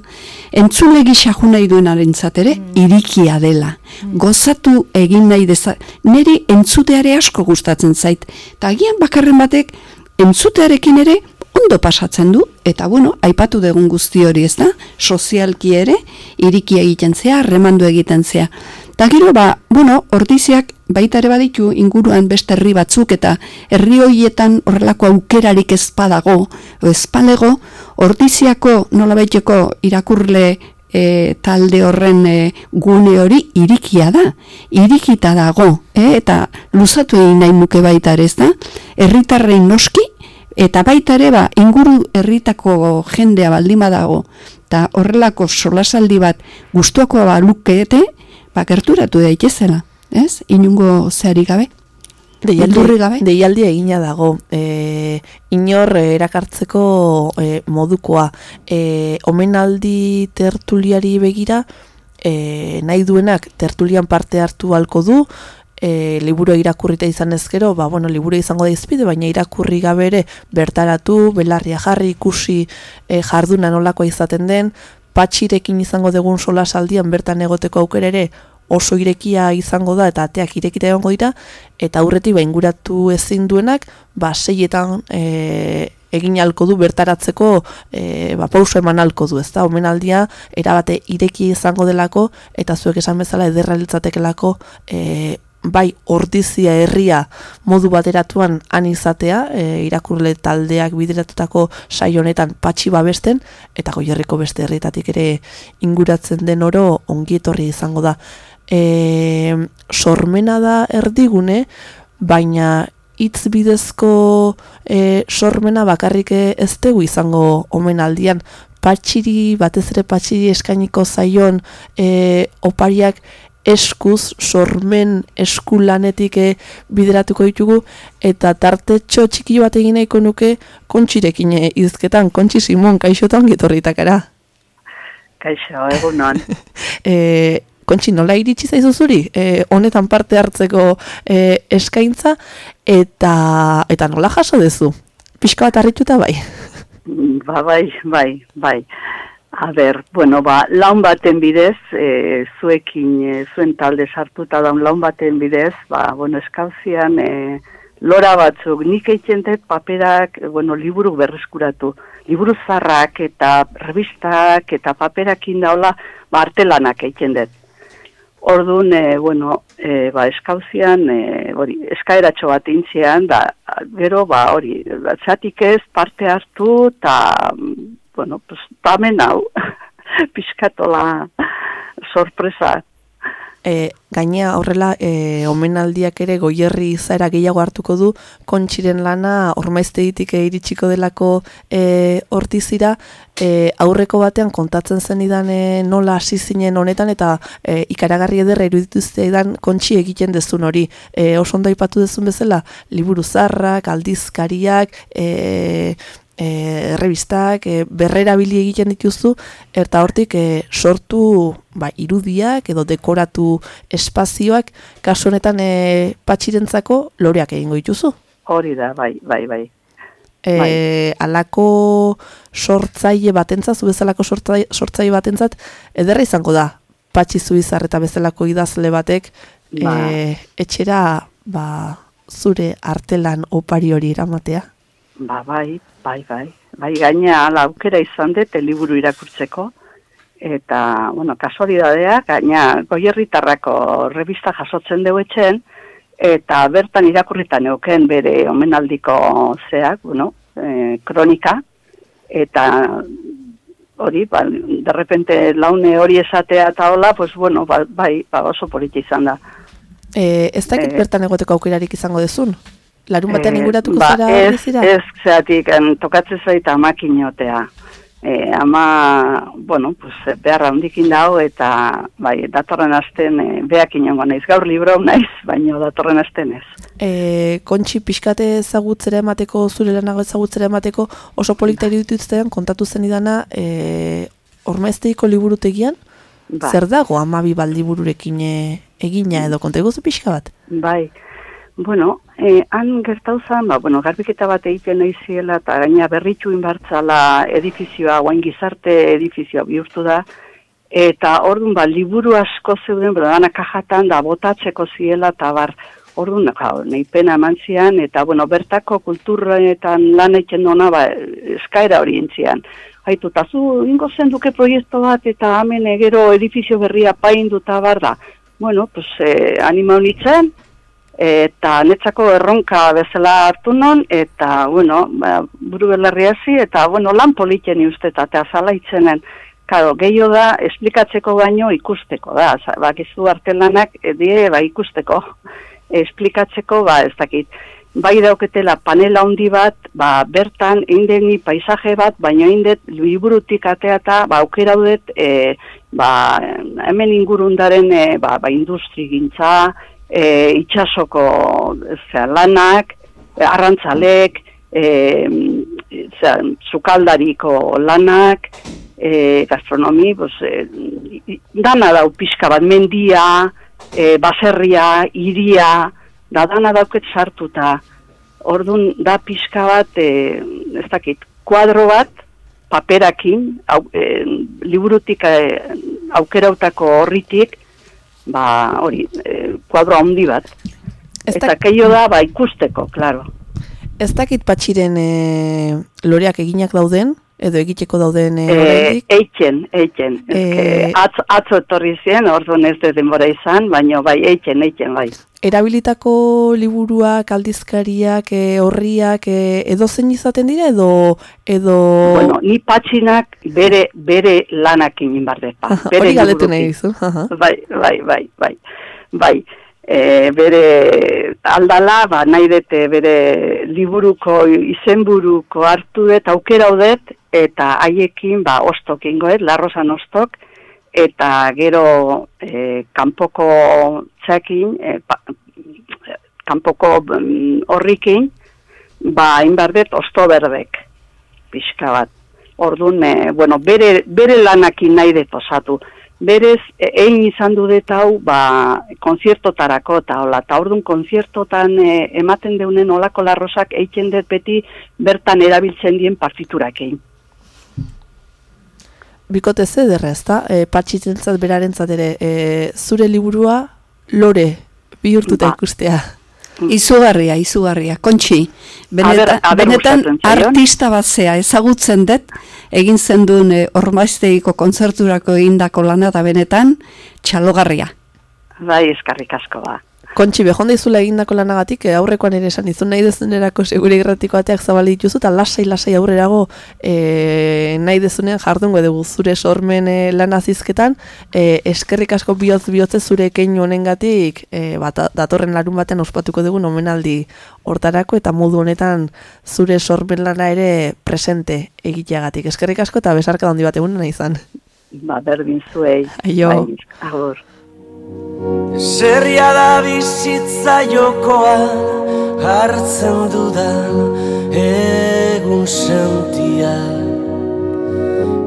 Entzule gisa nahi duen ere, mm. irikia dela. Mm. Gozatu egin nahi deza. Neri entzuteare asko gustatzen zait. Eta agian bakarren batek entzutearekin ere ondo pasatzen du. Eta bueno, aipatu degun guzti hori ez da. Sozialki ere, irikia egiten zea, remandu egiten zea. Eta gero, ba, bueno, ordiziak baita ere baditu inguruan beste herri batzuk eta herri hoietan horrelako aukerarik ezpadago, ezpalego, ordiziako nola baiteko irakurle e, talde horren e, gune hori irikia da, irikita dago, e, eta luzatu egin nahi nuke baita ere ez da, herritarrein noski, eta baita ere ba, inguru herritako jendea baldima dago, eta horrelako solasaldi bat gustuako balukeete, ba, gerturatu daitezela, ez? Inungo zehari gabe? Deialdi, gabe? Deialdi egina dago. E, inor erakartzeko e, modukoa. E, omenaldi tertuliari begira, e, nahi duenak tertulian parte hartu halko du, e, liburu irakurrita izan ezkero, ba, bueno, liburu izango da izpide, baina irakurri gabe ere bertaratu, belarria jarri, ikusi e, jarduna nolakoa izaten den, patxirekin izango dugun sola saldian bertan egoteko aukere ere oso irekia izango da eta ateak irekita egongo dira eta aurretik ba inguratu ezin duenak ba seietan e, egin alko du bertaratzeko e, ba pauso eman alko du ezta omenaldia erabate ireki izango delako eta zuek esan bezala ederra litzatekelako e, bai ordizia herria modu bateratuan han izatea, e, irakurle taldeak bideratutako saio honetan patxi babesten, eta goierriko beste herrietatik ere inguratzen den oro ongietorri izango da. E, sormena da erdigune, baina hitz bidezko e, sormena bakarrik ez dugu izango omenaldian, patxiri, batez ere patxiri eskainiko zaion e, opariak eskuz, sormen eskulanetik eh, bideratuko ditugu, eta tartetxo txiki bat egin nahiko nuke kontxirekin eh, izketan, kontxi Simon, kaixotan gitorritakara. Kaixo, egunon. <laughs> e, kontxi, nola iritsi zaizu zuri? E, honetan parte hartzeko e, eskaintza, eta, eta nola jaso dezu? Pixka bat harrituta bai? <laughs> Ba, bai, bai, bai. A ber, bueno, ba, laun baten bidez, e, zuekin, e, zuen talde sartuta daun laun baten bidez, ba, bueno, eskauzian, e, lora batzuk, nik eitzen dut paperak, bueno, liburu berreskuratu. Liburu zarrak eta revistak eta paperak indaula, ba, artelanak eitzen dut. Orduan, e, bueno, e, ba, eskauzian, e, hori, eskaeratxo bat intzean, da, gero, ba, hori, zatik ez, parte hartu, eta bueno, pues, tamen hau, <laughs> pixkatola sorpresa. E, gaina horrela e, omenaldiak ere goierri izaera gehiago hartuko du kontxiren lana ormaiztegitik iritsiko delako e, hortizira e, aurreko batean kontatzen zen idan e, nola hasi zinen honetan eta e, ikaragarri ederra iruditu zidan kontxi egiten dezun hori. E, oso ondo ipatu dezun bezala liburu zarrak, aldizkariak e, e, errebistak e, berrera bili egiten dituzu, eta hortik e, sortu ba, irudiak edo dekoratu espazioak, kasu honetan e, patxirentzako loreak egingo dituzu. Hori da, bai, bai, bai. E, bai. alako sortzaile batentzat, zu bezalako sortzaile, sortzaile batentzat, ederra izango da, patxi zuizar eta bezalako idazle batek, ba. e, etxera ba, zure artelan opari hori eramatea. Ba, bai, bai, bai. Bai, gaina ala aukera izan dut liburu irakurtzeko. Eta, bueno, kasualidadea, gaina goierritarrako revista jasotzen dugu etxen, eta bertan irakurritan euken bere omenaldiko zeak, bueno, e, kronika, eta hori, ba, derrepente laune hori esatea eta hola, pues bueno, ba, bai, ba, oso politi izan da. E, ez dakit e, bertan egoteko aukerarik izango dezun? Larun batean inguratuko ba, zera ez, Ez, zeatik, tokatzen zaita amakinotea. E, ama, bueno, pues, behar handikin dago eta bai, datorren asten e, beak inongo naiz. Gaur libro naiz, baina datorren asten ez. E, kontxi pixkate ezagutzera emateko, zure lanago ezagutzera emateko, oso politari dituztean, kontatu zen idana, e, ormaizteiko liburutegian, bai. zer dago amabi baldibururekin egina edo konteguzu pixka bat? Bai, Bueno, eh, han gertau ba, bueno, garbiketa bat egiten nahi ziela, eta gaina berritxu inbartzala edifizioa, guain gizarte edifizioa bihurtu da, eta orduan, ba, liburu asko zeuden, bera, kajatan, da, botatzeko ziela, eta bar, orduan, ja, nahi pena eman zian, eta, bueno, bertako kulturretan lan eiken dona, ba, eskaera hori entzian. Haitu, eta zu, ingo zen duke proiektu bat, eta hemen egero edifizio berria painduta bar da. Bueno, pues, eh, anima honitzen, eta netzako erronka bezala hartu non, eta, bueno, ba, buru belarri eta, bueno, lan politeni uste, eta azala itzenen, karo, gehiago da, esplikatzeko baino ikusteko da, bakizu artelanak, edie, ba, ikusteko, <laughs> esplikatzeko, ba, ez dakit, bai dauketela panela handi bat, ba, bertan, indeni paisaje bat, baina indet, liburutik ateata, ba, aukera dudet, e, ba, hemen ingurundaren, e, ba, ba, industri gintza, e, itxasoko zera, lanak, e, arrantzalek, e, zera, zukaldariko lanak, e, gastronomi, bos, e, dana dau pixka bat, mendia, e, baserria, iria, da dana dauket sartuta. Orduan da pixka bat, e, ez dakit, kuadro bat, paperakin, au, e, liburutik e, aukerautako horritik, ba, hori, e, kuadro handi bat. Ez Eta keio da, ba, ikusteko, klaro. Ez dakit patxiren e, loreak eginak dauden, edo egiteko dauden e, e, eitzen, eitzen. E, atzo, atzo etorri zien, orduan ez de denbora izan, baina bai, eitzen, eitzen, bai erabilitako liburuak, aldizkariak, e, horriak, e, edo zein izaten dira, edo... edo... Bueno, ni patxinak bere, bere lanak inin bardepa. Hori galetu nahi. Bai, bai, bai, bai. Bai, e, bere aldala, ba, nahi dute bere liburuko, izenburuko hartu dut, aukera udet, eta haiekin, ba, ostok ingoet, larrosan ostok, eta gero e, kanpoko txakin, e, kanpoko mm, horrikin, ba, inbardet, osto berdek, pixka bat. Orduan, e, bueno, bere, bere lanakin nahi dut osatu. Berez, e, egin izan du hau, ba, konziertotarako eta hola, eta orduan konziertotan e, ematen deunen olako larrosak eitzen dut beti bertan erabiltzen dien partiturak egin bikote ze derra, ezta? E, patxitzen beraren ere, e, zure liburua lore bihurtuta ba. ikustea. Izugarria, izugarria. Kontxi, benetan, benetan artista bat zea, ezagutzen dut, egin zen duen e, ormaizteiko kontzerturako egindako lana da benetan, txalogarria. Bai, eskarrik asko ba. Kontxi, behonda izula egindako lanagatik, eh, aurrekoan ere esan izun nahi dezunerako segure irratiko ateak zabali dituzu, eta lasai-lasai aurrerago eh, nahi dezunean jardungo dugu zure sormen eh, lan azizketan, eh, eskerrik asko bihotz bihotze zure keinu honengatik eh, bat, datorren larun batean ospatuko dugu nomenaldi hortarako, eta modu honetan zure sormen lana ere presente egiteagatik. Eskerrik asko eta besarka handi bat egun nahi izan. Ba, berdin zuei. Aio. Bai, agur. Zerria da bizitza jokoa hartzen dudan egun sentia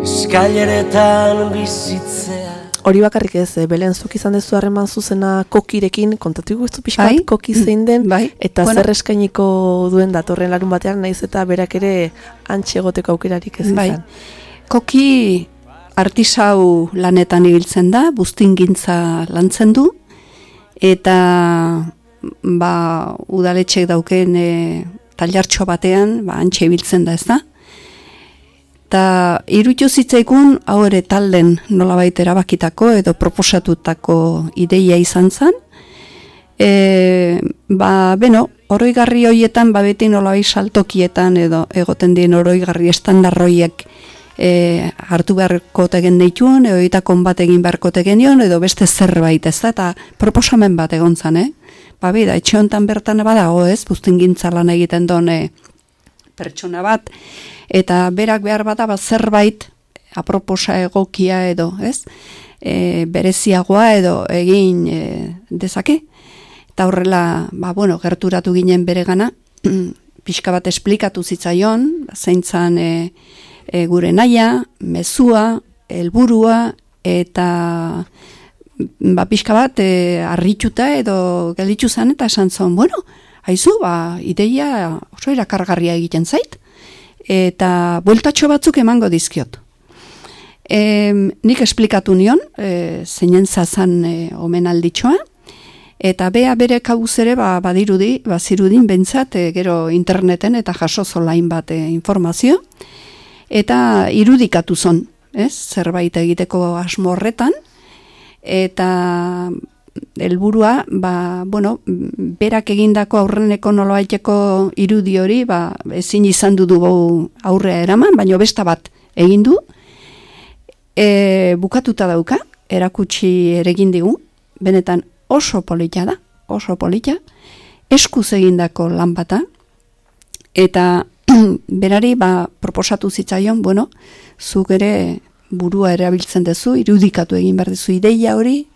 Eskaileretan bizitzea Hori bakarrik ez, eh, Belen zuk izan dezu harreman zuzena kokirekin, kontatu guzu pixka bat Bai. koki zein den, Bai. eta Bueno. zer eskainiko duen datorren larun batean, naiz eta berak ere antxe egoteko aukerarik ez Bai. izan. Koki artisau lanetan ibiltzen da, buztingintza lantzen du, eta ba, udaletxek dauken e, tailartxo batean, ba, antxe ibiltzen da ez da. Eta irutu zitzaikun, hau ere talden nolabait erabakitako edo proposatutako ideia izan zen. E, ba, beno, oroigarri hoietan, ba, beti nolabait saltokietan edo egoten dien oroigarri estandarroiek e, hartu beharko tegen deituen, edo eta konbat egin beharko tegen edo beste zerbait ez da, eta proposamen bat egon zan, eh? Ba, bida, etxe honetan bertan badago ez, buztin lan egiten duen e, pertsona bat, eta berak behar bada ba, zerbait aproposa egokia edo, ez? E, bereziagoa edo egin e, dezake. Eta horrela, ba, bueno, gerturatu ginen bere gana, <clears throat> pixka bat esplikatu zitzaion, zeintzan e, e, gure naia, mezua, helburua eta ba, pixka bat e, arrituta edo gelditu zen eta esan zon, bueno, haizu, ba, ideia oso erakargarria egiten zait, eta bueltatxo batzuk emango dizkiot. E, nik esplikatu nion, e, zeinen zazan e, omenalditxoa, eta bea bere kabuz ere ba, badirudi, bazirudin bentsat, e, gero interneten eta jaso zolain bat e, informazio, eta irudikatu zon, ez? zerbait egiteko asmo horretan, eta helburua ba, bueno, berak egindako aurreneko nolabaiteko irudi hori ba, ezin izan du dugu aurrea eraman, baina besta bat egin du, e, bukatuta dauka, erakutsi eregin digu, benetan oso polita da, oso polita, eskuz egindako lan bata, eta <clears throat> berari ba, proposatu zitzaion, bueno, zuk ere burua erabiltzen duzu, irudikatu egin behar duzu ideia hori,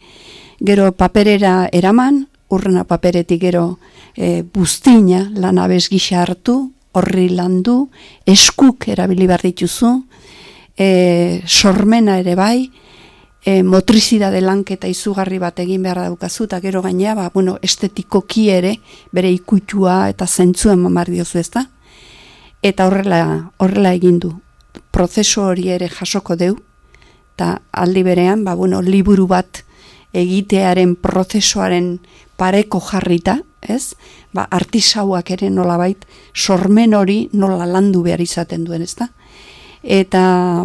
gero paperera eraman, urrena paperetik gero e, buztina lan abez gisa hartu, horri landu, eskuk erabili behar dituzu, e, sormena ere bai, e, motrizidade lanketa izugarri bat egin behar daukazu, eta gero gainea, ba, bueno, estetikoki ere, bere ikutua eta zentzuen mamar diozu ez da? Eta horrela, horrela egin du. Prozesu hori ere jasoko deu, eta aldi berean, ba, bueno, liburu bat egitearen prozesuaren pareko jarrita, ez? Ba, artisauak ere nolabait sormen hori nola landu behar izaten duen, ez da? Eta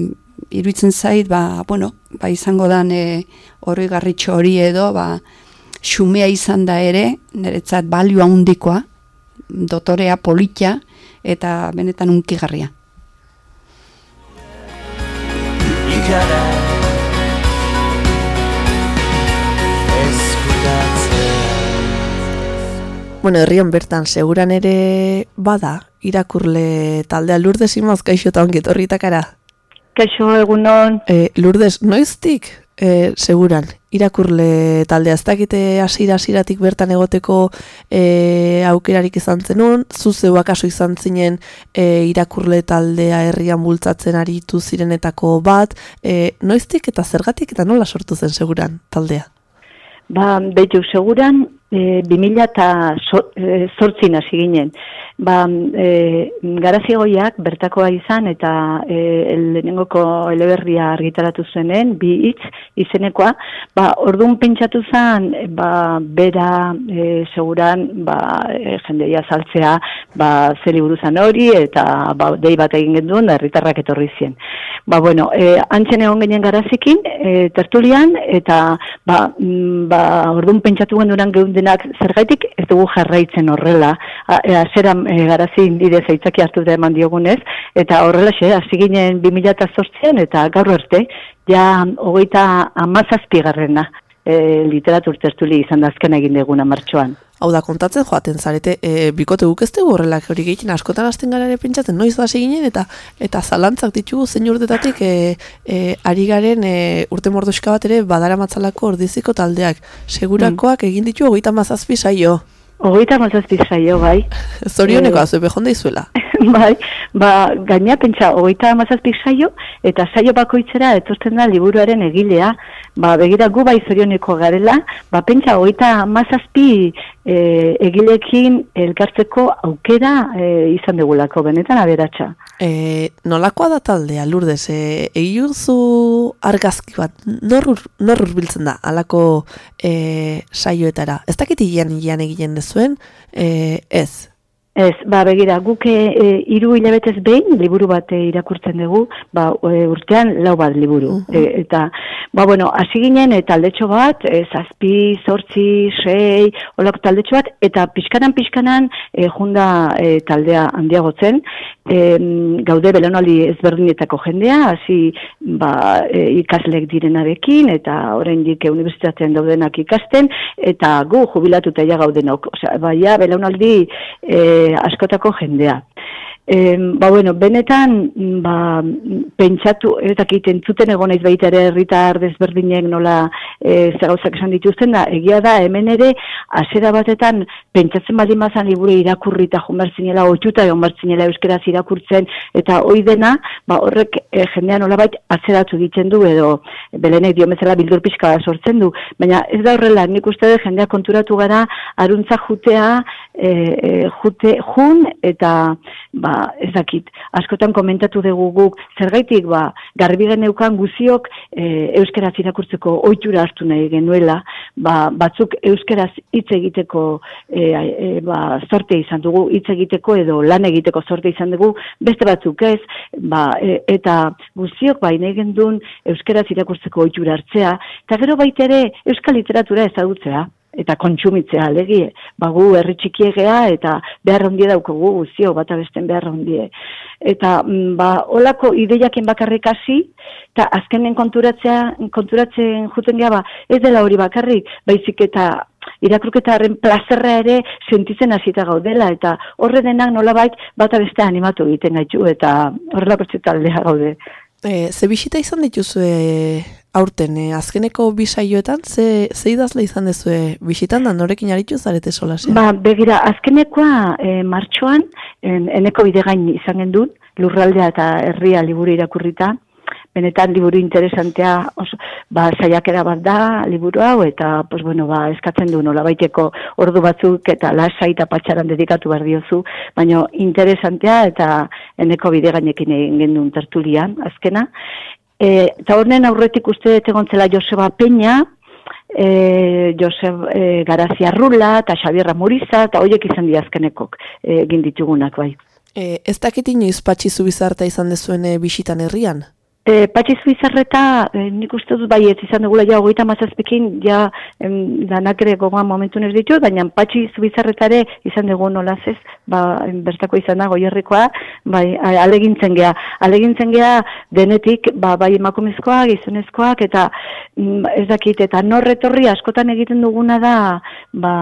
iruditzen zait, ba, bueno, ba, izango dan e, hori garritxo hori edo, ba, xumea izan da ere, niretzat balio handikoa, dotorea politia, eta benetan unkigarria. Bueno, herrion bertan, seguran ere bada, irakurle taldea Lourdes imoz, kaixo eta ongi etorritakara. Kaixo egunon. E, Lourdes, noiztik, e, seguran, irakurle taldea, ez dakite asira asiratik bertan egoteko e, aukerarik izan zenun, zuzeu akaso izan zinen e, irakurle taldea herrian bultzatzen aritu zirenetako bat, e, noiztik eta zergatik eta nola sortu zen seguran taldea? Ba, beitu, seguran, e, 2000 eta so, e, hasi ginen. Ba, e, garazigoiak bertakoa izan eta e, lehenengoko eleberria argitaratu zenen, bi hitz izenekoa, ba, orduan pentsatu zen, ba, bera e, seguran, ba, e, jendeia saltzea, ba, ze liburu zan hori, eta ba, dei bat egin genduen, da herritarrak etorri zien. Ba, bueno, e, antzen egon ginen garazikin, e, tertulian, eta ba, mm, ba, orduan pentsatu genduran geunde denak zergaitik ez dugu jarraitzen horrela, zera e, garazi bide zeitzaki hartu da eman diogunez, eta horrela xe, hasi ginen 2008an eta gaur arte, ja hogeita amazazpi garrena e, literatur tertuli izan da azken egin deguna martxoan. Hau da, kontatzen joaten zarete, e, bikote guk ez dugu horrelak hori egiten askotan hasten gara ere pentsatzen, noiz da ginen eta eta zalantzak ditugu zein urtetatik e, e, ari garen e, urte mordoska bat ere badara matzalako ordiziko taldeak. Segurakoak egin ditu hogeita mazazpi saio. Hogeita mazazpi saio, bai. <laughs> Zorioneko e, azu, behonda izuela. <laughs> <laughs> bai, ba, gaina pentsa, hogeita mazazpi saio, eta saio bakoitzera etortzen da liburuaren egilea, ba, begira gu bai zorioneko garela, ba, pentsa, hogeita mazazpi e, egilekin elkartzeko aukera e, izan degulako, benetan aberatsa. E, nolakoa da taldea, lurdez, e, egiuzu argazki bat, nor, nor biltzen da, alako e, saioetara? Ez dakit ian, ian egiten dezuen, e, ez? Ez, ba, begira, guk e, e iru hilabetez behin, liburu bat e, irakurtzen dugu, ba, e, urtean lau bat liburu. E, eta, ba, bueno, hasi ginen, e, taldetxo bat, e, zazpi, zortzi, sei, olako taldetxo bat, eta pixkanan-pixkanan, e, junda e, taldea handiagotzen, e, gaude belanoli ezberdinetako jendea, hasi, ba, e, ikaslek direnarekin, eta oraindik dik universitatean daudenak ikasten, eta gu jubilatuta ja gaudenok, osea, ba, ja, belanoldi, e, askotako jendea. E, ba, bueno, benetan, ba, pentsatu, eta kiten zuten egonaiz baita ere herritar desberdinek nola e, zagauzak esan dituzten da, egia da, hemen ere, asera batetan, pentsatzen baldin mazan liburu irakurri eta jumertzinela, otxuta egon martzinela euskeraz irakurtzen, eta hoi dena, ba, horrek e, jendea nola bait, azeratu egiten du, edo, belenek dio mezela bildur pixka sortzen du, baina ez da horrela, nik uste dut jendea konturatu gara, aruntza jutea, e, e, jute, jun, eta, ba, ez dakit, askotan komentatu dugu guk, zergaitik, ba, garbi geneukan guziok e, euskeraz irakurtzeko oitura hartu nahi genuela, ba, batzuk euskeraz hitz egiteko e, e, ba, sorte izan dugu, hitz egiteko edo lan egiteko sorte izan dugu, beste batzuk ez, ba, e, eta guziok ba, nahi gendun euskeraz irakurtzeko oitura hartzea, eta gero baitere euskal literatura ezagutzea eta kontsumitzea alegie. Ba gu herri txikiegea eta behar hondie daukogu guzio bat abesten behar hondie. Eta mm, ba olako ideiakin bakarrik hasi eta azkenen konturatzea konturatzen juten gea ba ez dela hori bakarrik, baizik eta irakurketaren plazerra ere sentitzen hasita gaudela eta horre denak nolabait bat abeste animatu egiten gaitu eta horrelako taldea gaude. E, ze bisita izan dituzu aurten, e, azkeneko bisaioetan, ze, ze idazle izan dezue bisitan da, norekin aritu zarete sola? Ba, begira, azkenekoa e, martxoan, en, eneko bidegain izan gendun, lurraldea eta herria liburu irakurrita, benetan liburu interesantea oso, ba, saiakera bat da liburu hau eta pues, bueno, ba, eskatzen du nola baiteko ordu batzuk eta lasai eta patxaran dedikatu behar diozu, baina interesantea eta eneko bide gainekin egin gendun tertulian, azkena. E, eta horren aurretik uste egontzela Joseba Peña, e, Josef e, Garazia Rula eta Xabierra Muriza eta horiek izan diazkenekok e, egin ditugunak bai. E, ez dakit inoiz patxi zubizarta izan dezuen e, bisitan herrian? E, Patxiz Bizarreta, e, nik uste dut bai ez izan dugula ja hogeita mazazpekin, ja em, danak ere gogoan momentu nes ditu, baina Patxiz Bizarretare izan dugu nolaz ez, ba, bertako izan da goierrikoa, bai, alegintzen gea. Alegintzen gea denetik, ba, bai emakumezkoak, gizonezkoak, eta mm, ez dakit, eta norretorri askotan egiten duguna da, ba,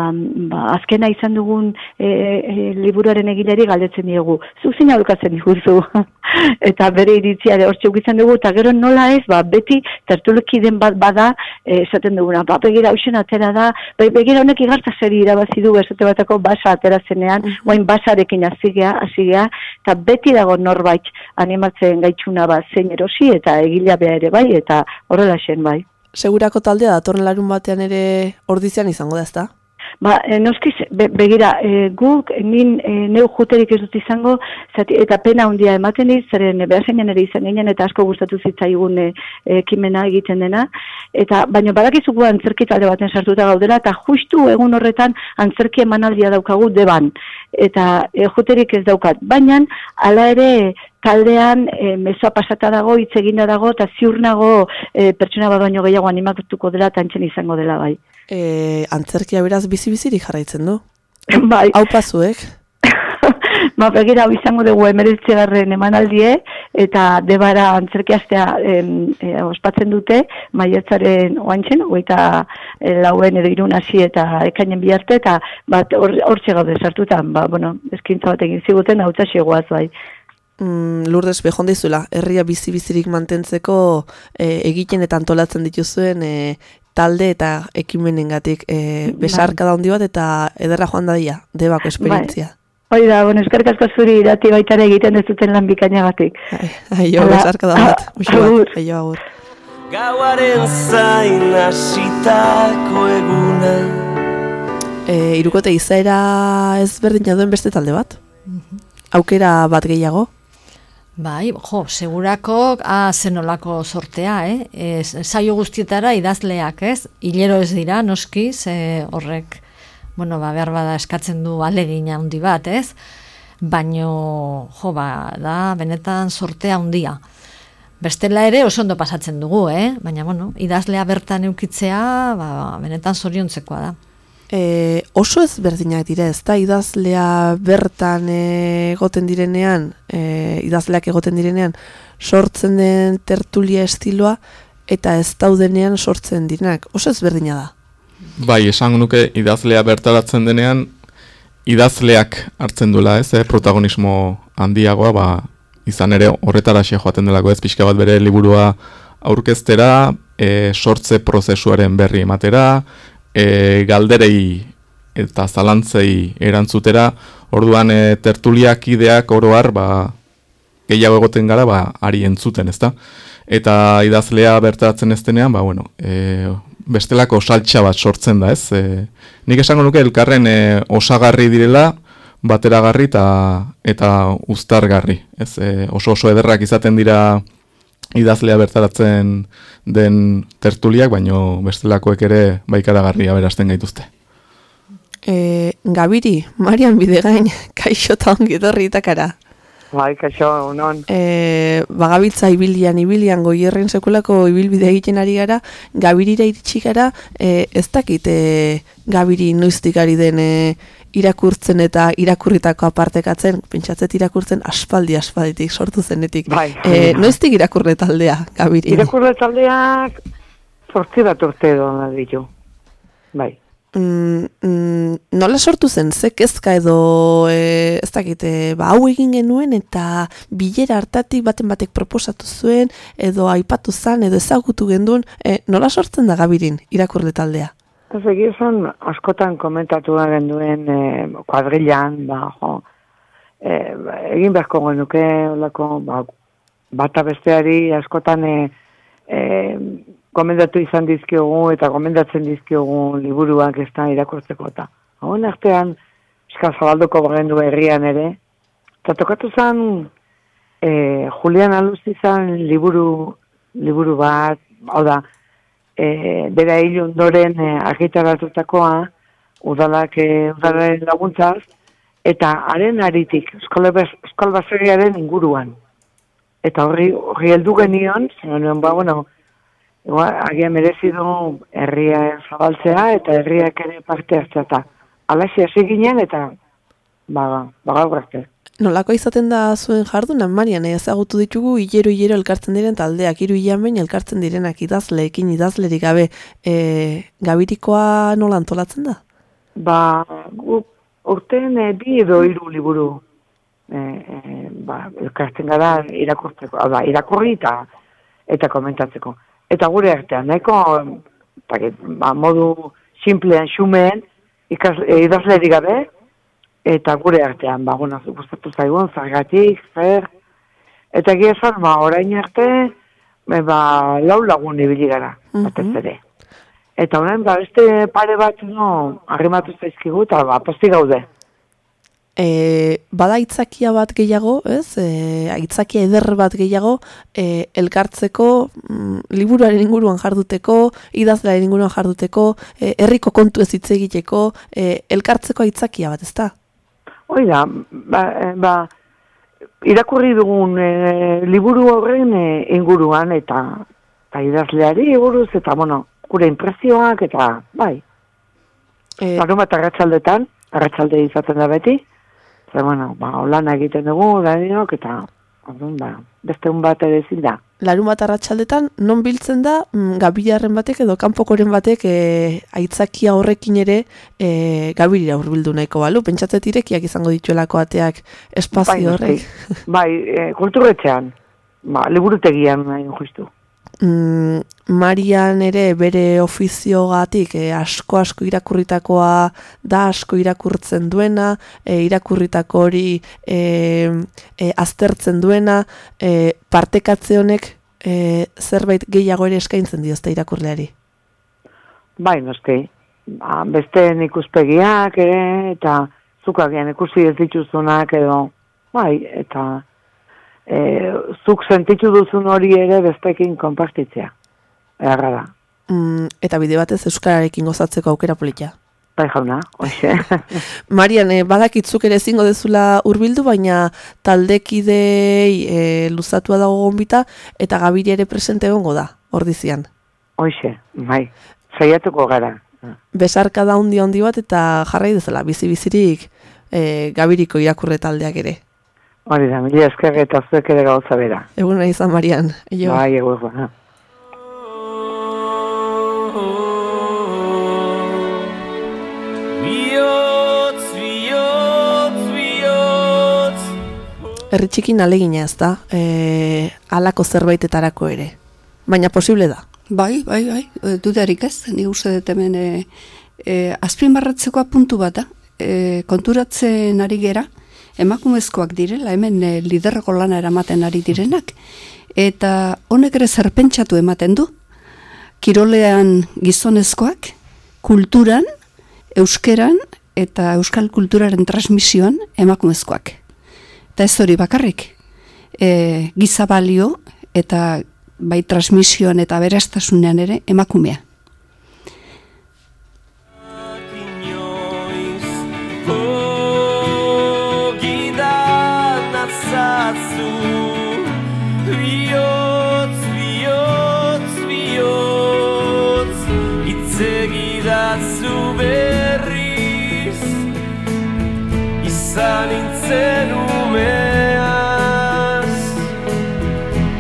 ba, azkena izan dugun e, e, liburuaren egileri galdetzen diegu. Zuzina dukatzen diguzu. <laughs> eta bere iritzia de hortxuk izan dugu, dugu, eta gero nola ez, ba, beti tertuleki den bat bada, e, esaten duguna, ba, begira hausen atera da, be, begira honek igartza zeri irabazi du, esate batako basa atera zenean, mm -hmm. basarekin azigea, azigea, eta beti dago norbait animatzen gaitxuna ba, zein erosi, eta egila beha ere bai, eta horrela zen bai. Segurako taldea datorren larun batean ere ordizian izango da, ezta? Ba, e, noskiz, begira, e, guk, nin e, neu juterik ez dut izango, zati, eta pena handia ematen dit, zeren behasenean ere izan ginen, eta asko gustatu zitzaigun e, ekimena egiten dena, eta baina badakizugu antzerki talde baten sartuta gaudela, eta justu egun horretan antzerki emanaldia daukagu deban, eta e, juterik ez daukat, baina hala ere taldean e, mesoa pasata dago, hitz eginda dago, eta ziur nago e, pertsona bat baino gehiago animatuko dela, tantzen izango dela bai. E, antzerkia beraz bizi-bizirik jarraitzen du? <laughs> bai. Hau pasuek? <laughs> Ba, begira, hau izango dugu emeritzegarren emanaldie, eta debara antzerkiaztea em, e, ospatzen dute, maietzaren oantxen, eta e, lauen edo irun hasi eta ekainen biharte, eta bat hor hor gaude sartutan, ba, bueno, eskintza bat egin ziguten, hau txasegoaz bai. Mm, Lourdes behon dizula, herria bizi-bizirik mantentzeko e, egiten eta antolatzen dituzuen e, talde eta ekimenengatik e, besarka da handi bat eta ederra joan dadia, debako esperientzia. Hoi da, bueno, eskerrik asko zuri irati baitare egiten ez duten lan bikainagatik. Aio, besarka da bat, agur. bat, aio agur. Gauaren zain hasitako eguna E, irukote izaera ezberdina duen beste talde bat? Aukera bat gehiago? Bai, jo, segurako a zenolako sortea, eh? Ez, saio guztietara idazleak, ez? Hilero ez dira, noski, ze horrek, bueno, ba, behar bada eskatzen du alegina handi bat, ez? Baino, jo, ba, da, benetan sortea handia. Bestela ere oso ondo pasatzen dugu, eh? Baina, bueno, idazlea bertan eukitzea, ba, benetan zoriontzekoa da. E, oso ezberdinak dira, ez da, idazlea bertan egoten direnean, e, idazleak egoten direnean, sortzen den tertulia estiloa, eta ez daudenean sortzen direnak. Oso ezberdina da. Bai, esango nuke idazlea bertaratzen denean, idazleak hartzen duela, ez, eh, protagonismo handiagoa, ba, izan ere horretara joaten delako ez, pixka bat bere liburua aurkeztera, e, sortze prozesuaren berri ematera, e, galderei eta zalantzei erantzutera, orduan e, tertuliak ideak oroar, ba, gehiago egoten gara, ba, ari entzuten, ezta? Eta idazlea bertaratzen ez denean, ba, bueno, e, bestelako saltxa bat sortzen da, ez? E, nik esango nuke elkarren e, osagarri direla, bateragarri eta eta uztargarri, ez? E, oso oso ederrak izaten dira idazlea bertaratzen den tertuliak, baino bestelakoek ere baikaragarria berazten gaituzte. E, Gabiri, Marian Bidegain, <laughs> kaixo eta ongi etorri itakara. Bai, kaixo, unon. E, bagabiltza ibilian, ibilian goierren sekulako ibilbide egiten ari gara, gabirira iritsi gara, e, ez dakit e, gabiri noiztik ari den e, irakurtzen eta irakurritako apartekatzen, pentsatzet irakurtzen aspaldi aspalditik sortu zenetik. Bai. E, noiztik irakurre taldea, gabiri? Irakurle taldeak zortzi bat urte edo da ditu. Bai. Mm, mm, nola sortu zen, ze kezka edo e, ez dakit, e, ba, hau egin genuen eta bilera hartatik baten batek proposatu zuen edo aipatu zan edo ezagutu genduen, e, nola sortzen da gabirin irakurle taldea? Ez egia esan, askotan komentatu da genduen e, kuadrilan, ba, jo, e, egin beharko genuke, olako, ba, bata besteari askotan e, e, gomendatu izan dizkiogu eta gomendatzen dizkiogu liburuak ez da irakurtzeko eta. Hauen artean, eskal zabalduko bagendu herrian ere, eta tokatu zen e, Julian Aluz izan liburu, liburu bat, hau da, e, bera hil ondoren e, argitaratutakoa, udalak e, udalaren laguntzaz, eta haren aritik, eskal baserriaren inguruan. Eta horri, horri heldu genion, zenuen, ba, bueno, agian merezi du herria zabaltzea eta herriak ere parte hartzea eta alaxi hasi ginen eta ba, ba arte. Nolako izaten da zuen jarduna, Marian, eh, ezagutu ditugu hilero-hilero elkartzen diren taldeak, hiru hilan behin elkartzen direnak idazleekin idazlerik gabe, e, gabirikoa nola antolatzen da? Ba, urten e, bi edo hiru liburu e, e, ba, elkartzen gara irakurtzeko, da, irakurri eta, eta komentatzeko. Eta gure artean, nahiko taket, ba, modu simplean xumeen ikas, e, idazlerik gabe, eta gure artean, ba, bueno, gustatu zaigun, zargatik, zer, eta egia esan, ba, orain arte, e, ba, lau lagun ibili gara, batez ere. Eta orain, ba, beste pare bat, no, arrimatu zaizkigu, eta ba, posti gaude. E, bada aitzakia bat gehiago, ez? E, aitzakia eder bat gehiago, e, elkartzeko, mm, liburuaren inguruan jarduteko, idazlearen inguruan jarduteko, e, herriko kontu ez hitz egiteko, e, elkartzeko aitzakia bat, ezta? Hoi da, ba, e, ba irakurri dugun e, liburu horren e, inguruan eta eta idazleari buruz eta bueno, gure impresioak eta bai. E, Larun bat arratsaldetan, arratsalde izaten da beti. Zer, bueno, ba, olana egiten dugu, daniok, eta orduan, ba, beste un bat ere da. larun bat arratsaldetan non biltzen da mm, gabilarren batek edo kanpokoren batek e, aitzakia horrekin ere e, gabirira hurbildu nahiko balu. Pentsatzet irekiak izango dituelako ateak espazio horrek. noski. Bai, e, kulturretxean, ba, liburutegian nahi justu. Mm, Marian ere bere ofiziogatik e, asko asko irakurritakoa da asko irakurtzen duena, e, irakurritako hori e, e, aztertzen duena, e, partekatze honek e, zerbait gehiago ere eskaintzen diozta irakurleari. Bai, noski. Ba, besteen ikuspegiak ere, eta zuk agian ikusi ez dituzunak edo, bai, eta e, zuk sentitu duzun hori ere bestekin konpartitzea. Erra da. Mm, eta bide batez euskararekin gozatzeko aukera polita. Bai jauna, hoxe. <laughs> Marian, e, badakitzuk ere ezingo dezula hurbildu, baina taldekidei e, luzatua dago gonbita, eta gabiri ere presente egongo da, ordizian. Hoxe, bai. Saiatuko gara. Besarka da handi handi bat, eta jarrai dezala, bizi-bizirik e, gabiriko irakurre taldeak ere. Hori da, mila esker eta zuek ere gauza bera. Egun izan, Marian. Jo. Bai, egun ba. Herri txikin alegina ez da, e, alako zerbaitetarako ere. Baina posible da. Bai, bai, bai, e, dudarik ez, ni uste dut hemen e, e, azpimarratzeko puntu bat da, e, konturatzen ari gera, emakumezkoak direla, hemen e, liderreko lana eramaten ari direnak, eta honek ere zerpentsatu ematen du, kirolean gizonezkoak, kulturan, euskeran, eta euskal kulturaren transmisioan emakumezkoak. Eta ez hori bakarrik, e, gizabalio eta bai transmisioan eta berastasunean ere emakumea. Izan intzen umeaz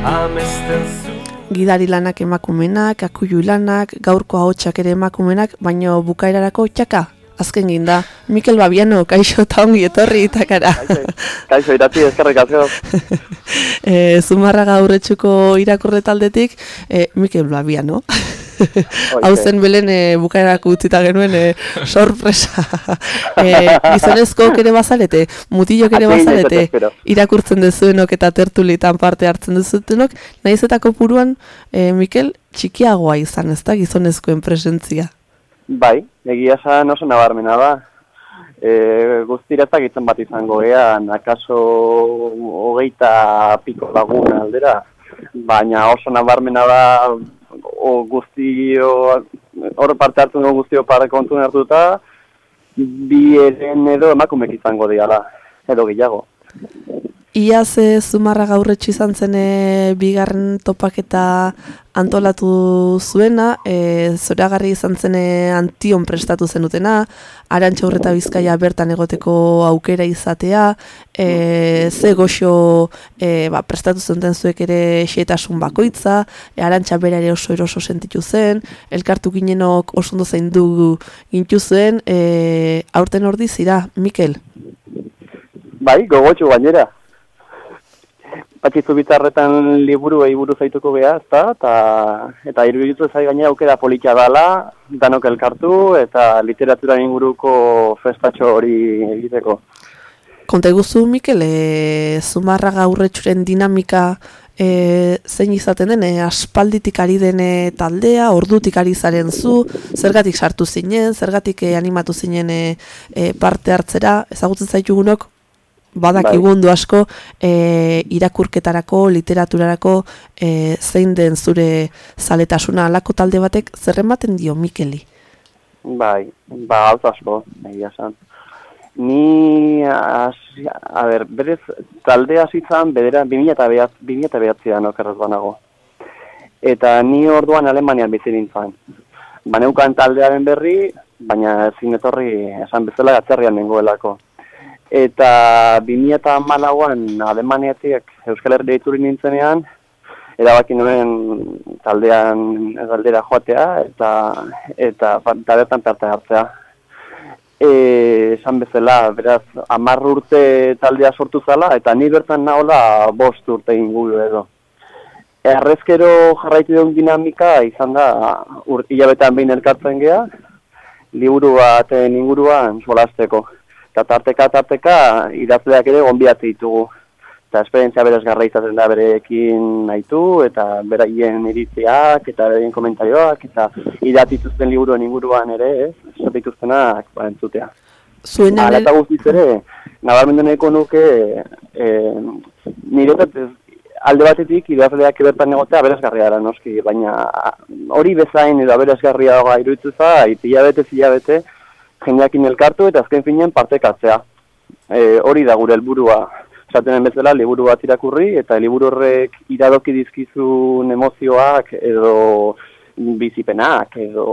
Amesten zu Gidari lanak emakumenak, akuilu lanak, gaurko ahotsak ere emakumenak, baino bukaerarako txaka. Azken ginda, Mikel Babiano, kaixo eta ongi etorri itakara. Kaixo, iratzi, eskerrik asko. <laughs> e, Zumarraga aurretxuko irakurre taldetik, e, Mikel Babiano. Hau zen belen e, bukaerako utzita genuen e, sorpresa. <laughs> e, gizonezkoak ere bazarete, mutilok ere espero. irakurtzen dezuenok eta tertulitan parte hartzen dezutenok, naiz eta kopuruan, e, Mikel, txikiagoa izan ez da gizonezkoen presentzia. Bai, egia esan oso nabarmena da. E, guztiretzak itzen bat izango gean, akaso hogeita piko lagun aldera, baina oso nabarmena da o, guztio, hor parte hartzen dugu guztio pare kontu hartuta, bi eren edo emakumek izango diala, edo gehiago. Iaz e, Zumarra gaurretxu izan zen e, bigarren topaketa antolatu zuena, e, zoragarri izan zen e, antion prestatu zenutena, arantxa urreta bizkaia bertan egoteko aukera izatea, e, ze goxo e, ba, prestatu zenuten zuek ere xetasun bakoitza, e, arantxa bera ere oso eroso sentitu zen, elkartu ginenok oso ondo zaindu gintu zen, e, aurten ordi zira, Mikel? Bai, gogotxu gainera. Patxizu bitarretan liburu buruz zaituko beha, ezta? Ta, eta iruditu zai gainera aukera politia dala, danok elkartu, eta literatura inguruko festatxo hori egiteko. Konta eguzu, Mikel, e, Zumarraga aurretxuren dinamika e, zein izaten den, e, aspalditik ari dene taldea, ordutik ari zaren zu, zergatik sartu zinen, zergatik e, animatu zinen e, e, parte hartzera, ezagutzen zaitugunok, badakigundu asko e, irakurketarako, literaturarako e, zein den zure zaletasuna alako talde batek zerren baten dio Mikeli. Bai, ba, gauza asko, egia esan. Ni, az, a ber, berez, talde hasi zan, bedera, 2009an okerraz banago. Eta ni orduan Alemanian bizi nintzen. Baneukan taldearen berri, baina ezin etorri esan bezala gatzerrian nengoelako. Eta 2008an Alemaniatik Euskal Herria ituri nintzenean, erabaki nuen taldean galdera joatea eta eta tabertan parte hartzea. Eh, esan bezala, beraz, 10 urte taldea sortu zala eta ni bertan naola bost urte inguru edo. Errezkero jarraitu duen dinamika izan da ur, hilabetan behin elkartzen gea, liburu baten inguruan solasteko. Eta tarteka, tarteka, idazleak ere gonbiat ditugu. Eta esperientzia berez garra izaten da berekin nahitu, eta beraien iritziak, eta beraien komentarioak, eta idatituzten liburuen inguruan ere, ez, esatituztenak, ba, entzutea. Zuen Hala eta guztiz ere, nabarmendu nahiko nuke, e, niretzat ez, alde batetik idazleak bertan egotea aberasgarria dara noski, baina hori bezain edo aberasgarria dagoa iruditu zait, hilabete hilabete jendeakin elkartu eta azken finean partekatzea. E, hori da gure helburua. Esaten bezala liburu bat irakurri eta liburu horrek iradoki dizkizun emozioak edo bizipenak edo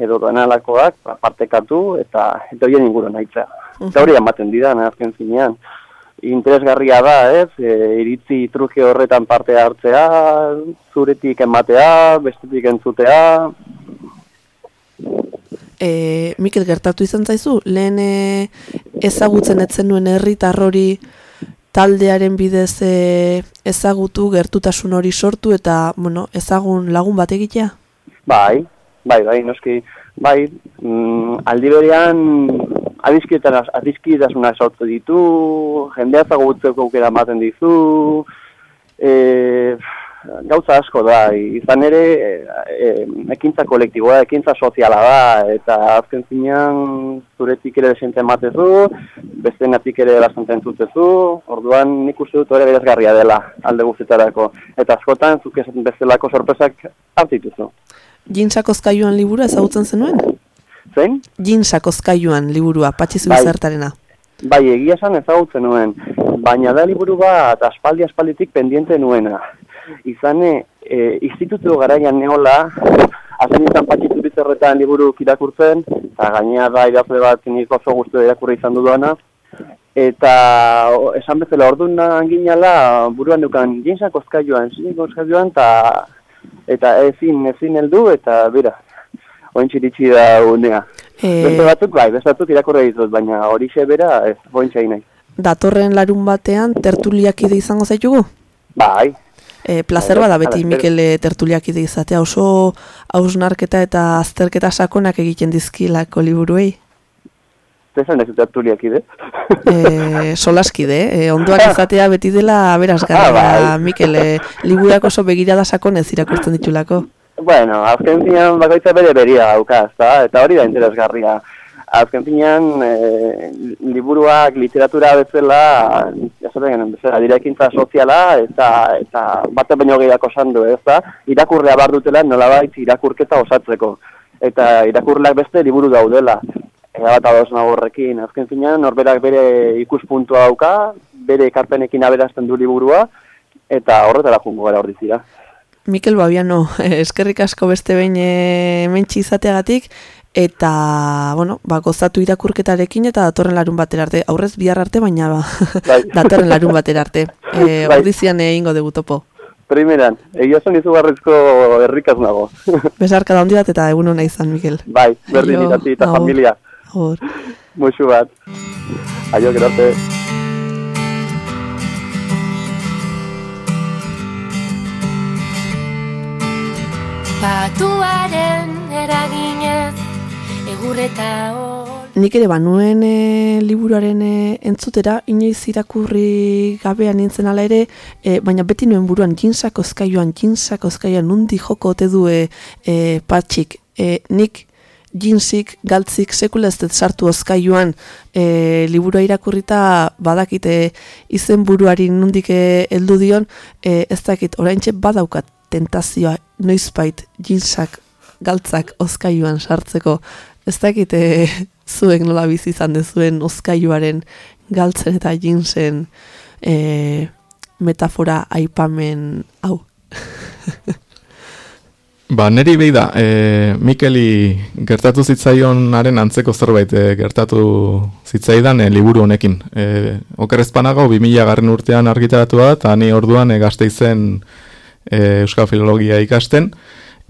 edo denalakoak ba, partekatu eta eta horien inguru nahitzea. Eta hori ematen dira, azken finean interesgarria da, ez? E, iritzi truke horretan parte hartzea, zuretik ematea, bestetik entzutea. E, Mikel, gertatu izan zaizu, lehen e, ezagutzen etzen nuen herritar hori taldearen bidez e, ezagutu, gertutasun hori sortu eta, bueno, ezagun lagun bat egitea? Bai, bai, bai, noski, bai, mm, aldi berean adizkietan adizkietasunak sortu ditu, jendea zagutzeko aukera ematen dizu, e, gauza asko da, izan ere e, ekintza kolektiboa, ekintza soziala da, eta azken zinean zuretik ere desente ematezu, beste natik ere bastante entzutezu, orduan nik uste dut hori berezgarria dela alde guztetarako, eta askotan zuk esaten bezalako sorpresak hartituzu. Jintzakozkaiuan libura ezagutzen zenuen? Zein? Jintzakozkaiuan liburua, patxizu Bai. bizartarena. Bai, egia esan ezagutzen nuen, baina da liburu bat aspaldi aspalditik pendiente nuena. Izane, e, institutu garaian neola, hazen izan patxitu bizarretan liburu irakurtzen, eta gainea da idazle bat nik oso guztu irakurri izan duduana, eta o, esan bezala orduan ginala buruan dukan jinsak oskailuan, zinik oskailuan, eta eta ezin, ezin heldu eta bera, ointxe iritsi da unea. E, Beste batzuk bai, beste batzuk irakurri ditut, baina hori bera ez, ointxe nahi. datorren larun batean tertuliakide izango zaitugu? Bai, E, placer bada beti espero. Mikel e, tertuliakide izatea oso hausnarketa eta azterketa sakonak egiten dizkilako liburuei. Zesan ez tertuliak ide. E, solaskide, e, ondoak izatea beti dela aberasgarria, Ah, bai. Mikel, e, liburak oso begirada sakonez irakurtzen ditulako. Bueno, azken finean bakoitza bere beria dauka, ezta? eta hori da interesgarria. Azken finean, e, liburuak literatura bezala, jasoten genuen bezala, dira ekintza soziala, eta, eta bate baino gehiago esan du, ez da? Irakurrea bar dutela nolabait irakurketa osatzeko. Eta irakurleak beste liburu daudela. Ega bat ados nago horrekin, azken finean, norberak bere ikuspuntua dauka, bere ekarpenekin aberazten du liburua, eta horretara jungo gara hor dizira. Mikel Babiano, <laughs> eskerrik asko beste behin e, mentsi izateagatik, eta, bueno, ba, gozatu irakurketarekin eta datorren larun batera arte, aurrez bihar arte, baina ba, Bai. <laughs> datorren larun batera arte. <laughs> E, Bai. Ordizian egingo dugu topo. Primeran, egia zen izugarrizko herrikaz nago. <laughs> Besarka da handi bat eta egun hona izan, Mikel. bai, berdin irati eta familia. Hor. Muxu bat. Aio, gero arte. Batuaren eraginez egurreta Nik ere banuen e, liburuaren e, entzutera, inoiz irakurri gabean nintzen ala ere, e, baina beti nuen buruan jinsak ozkaioan, jinsak ozkaioan, nundi joko ote du e, patxik. E, nik jinsik, galtzik, sekula ez dut sartu ozkaioan e, liburua irakurrita badakite izen buruari nundik heldu dion, e, ez dakit, oraintxe badaukat tentazioa noizbait jinsak galtzak ozkaioan sartzeko. Ez dakit, e, <laughs> zuek nola bizi izan dezuen ozkailuaren galtzen eta jinsen e, metafora aipamen hau. <laughs> Ba, neri behi da, e, Mikeli gertatu zitzaionaren antzeko zerbait e, gertatu zitzaidan e, liburu honekin. E, okerrezpanago, 2000 garren urtean argitaratu da, eta ni orduan e, gazte izen e, Euskal Filologia ikasten,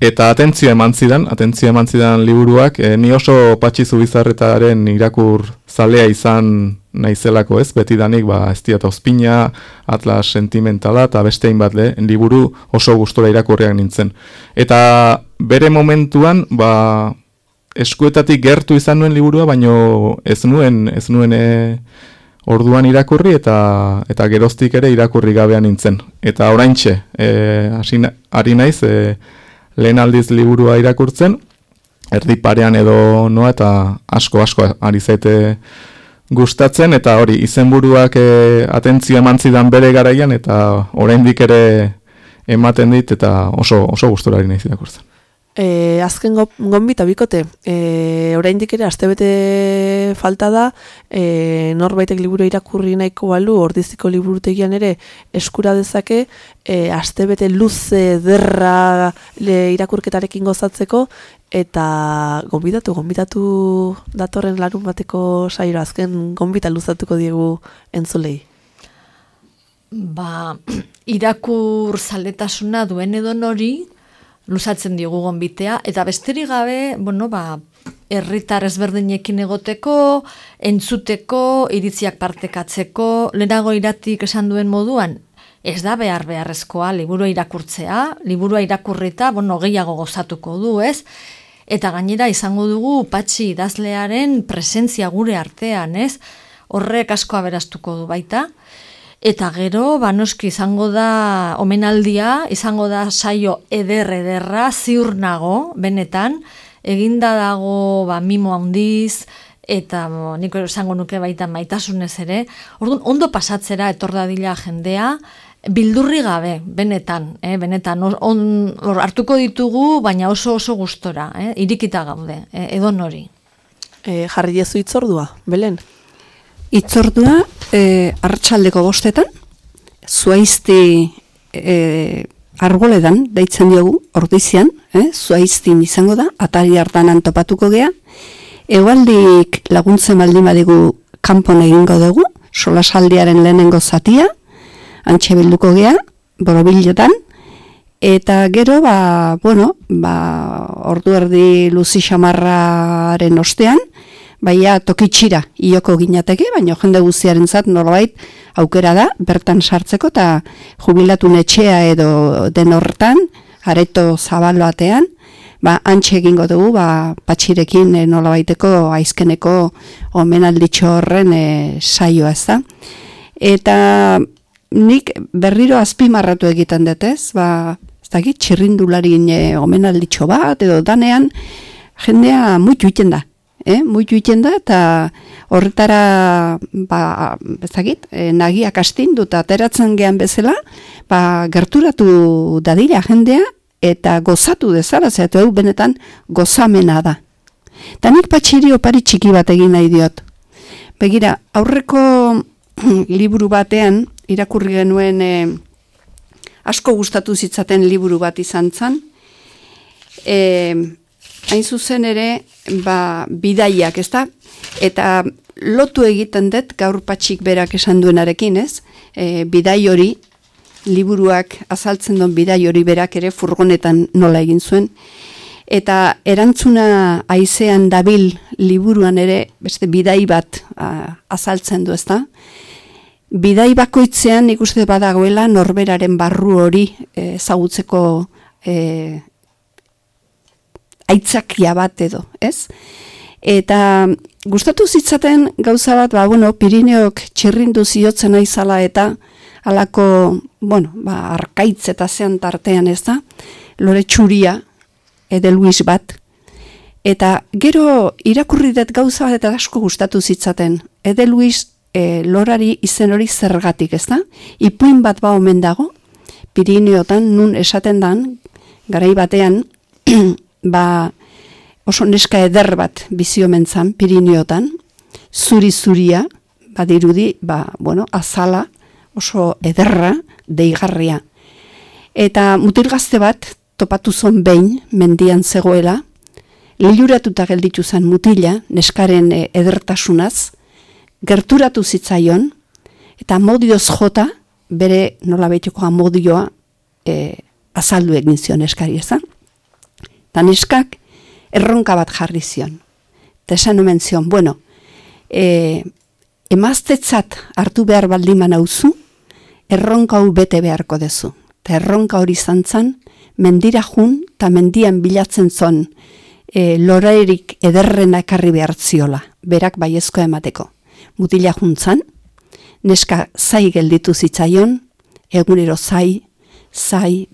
Eta atentzio eman zidan, atentzio eman zidan liburuak, e, ni oso patxizu bizarretaren irakur zalea izan naizelako ez, beti danik, ba, ez diat ospina, atlas sentimentala, eta bestein bat le, liburu oso gustora irakurriak nintzen. Eta bere momentuan, ba, eskuetatik gertu izan nuen liburua, baino ez nuen, ez nuen e, orduan irakurri, eta eta geroztik ere irakurri gabean nintzen. Eta oraintxe, e, ari naiz, e, lehen aldiz liburua irakurtzen, erdi parean edo noa eta asko asko ari zaite gustatzen eta hori izenburuak e, atentzio eman zidan bere garaian eta oraindik ere ematen dit eta oso oso gustora ari naiz irakurtzen. E, azken gonbita bikote, e, oraindik ere astebete falta da, e, norbaitek liburu irakurri nahiko balu, ordiziko liburutegian ere eskura dezake, e, astebete luze derra le, irakurketarekin gozatzeko, eta gonbitatu, gonbitatu datorren larun bateko sairo, azken gonbita luzatuko diegu entzulei. Ba, <clears throat> irakur zaletasuna duen edo nori, lusatzen diogu gonbitea, eta besterik gabe, bueno, ba, herritar ezberdinekin egoteko, entzuteko, iritziak partekatzeko, lehenago iratik esan duen moduan, ez da behar beharrezkoa liburua irakurtzea, liburua irakurrita, bueno, gehiago gozatuko du, ez? Eta gainera izango dugu patxi idazlearen presentzia gure artean, ez? Horrek asko aberastuko du baita. Eta gero, banoski izango da omenaldia, izango da saio eder ederra, ziur nago, benetan, eginda dago ba, mimo handiz, eta bo, niko esango nuke baita maitasunez ere, orduan ondo pasatzera etor dadila jendea, bildurri gabe, benetan, eh, benetan, on, hartuko ditugu, baina oso oso gustora, eh, irikita gaude, eh, edo nori. E, jarri jezu itzordua, Belen? Itzordua, e, arratsaldeko bostetan, zuaizti e, argoledan, deitzen diogu, ordizian, e, zuaiztin izango da, atari hartan antopatuko gea, egualdik laguntzen baldin badigu kanpon egingo dugu, solasaldiaren lehenengo zatia, antxe bilduko gea, borobilotan, eta gero, ba, bueno, ba, ordu erdi luzi xamarraren ostean, baia tokitxira ioko ginateke, baina jende guztiaren zat norbait aukera da, bertan sartzeko eta jubilatu netxea edo den horretan, areto zabalo atean, ba, antxe egingo dugu, ba, patxirekin e, nolabaiteko aizkeneko omenalditxo horren e, saioa ez da. Eta nik berriro azpimarratu egiten detez, ba, ez da txirrindularien e, omenalditxo bat, edo danean, jendea muitu iten da eh, muitu iten da, eta horretara, ba, bezakit, eh, nagiak astindu eta ateratzen gehan bezala, ba, gerturatu dadila jendea, eta gozatu dezala, zehatu hau benetan gozamena da. Eta nik patxiri opari txiki bat egin nahi diot. Begira, aurreko <clears throat> liburu batean, irakurri genuen eh, asko gustatu zitzaten liburu bat izan zen, eh, hain zuzen ere, ba, bidaiak, ezta? Eta lotu egiten dut gaur patxik berak esan duenarekin, ez? E, bidai hori, liburuak azaltzen duen bidai hori berak ere furgonetan nola egin zuen. Eta erantzuna aizean dabil liburuan ere, beste bidai bat a, azaltzen du, ezta? Bidai bakoitzean ikuste badagoela norberaren barru hori e, ezagutzeko e, aitzakia bat edo, ez? Eta gustatu zitzaten gauza bat, ba, bueno, Pirineok txirrindu ziotzen aizala eta alako, bueno, ba, arkaitz eta zean tartean ez da, lore txuria, ede Luis bat, eta gero irakurri dut gauza bat eta asko gustatu zitzaten, ede Luis e, lorari izen hori zergatik ez da, ipuin bat ba omen dago, Pirineotan nun esaten dan, garai batean, <clears throat> ba, oso neska eder bat biziomentzan, Piriniotan, zuri-zuria, badirudi, ba, bueno, azala, oso ederra, deigarria. Eta mutil gazte bat, topatu zon behin, mendian zegoela, liluratuta gelditu zen mutila, neskaren e, edertasunaz, gerturatu zitzaion, eta modioz jota, bere nola behituko amodioa e, azaldu egin zion neskari ezan. Eta erronka bat jarri zion. Eta esan omen zion, bueno, e, emaztetzat hartu behar baldiman hauzu, erronka hau bete beharko dezu. Eta erronka hori zantzan, mendira jun, eta mendian bilatzen zon, e, loraerik ederrena ekarri behar ziola, berak baiezko emateko. Mutila juntzan, neska zai gelditu zitzaion, egunero zai, zai,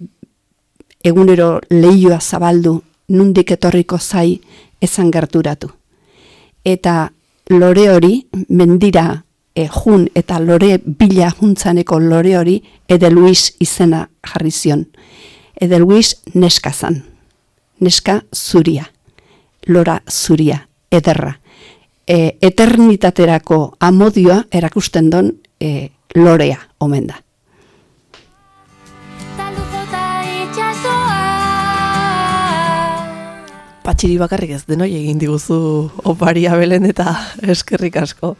egunero lehioa zabaldu, nundik etorriko zai, ezan gerturatu. Eta lore hori, mendira e, jun eta lore bila juntzaneko lore hori, Edeluis izena jarri zion. Edeluis neska zan. Neska zuria. Lora zuria. Ederra. E, eternitaterako amodioa erakusten don e, lorea omen da. Patxiri bakarrik ez denoi egin diguzu oparia belen eta eskerrik asko.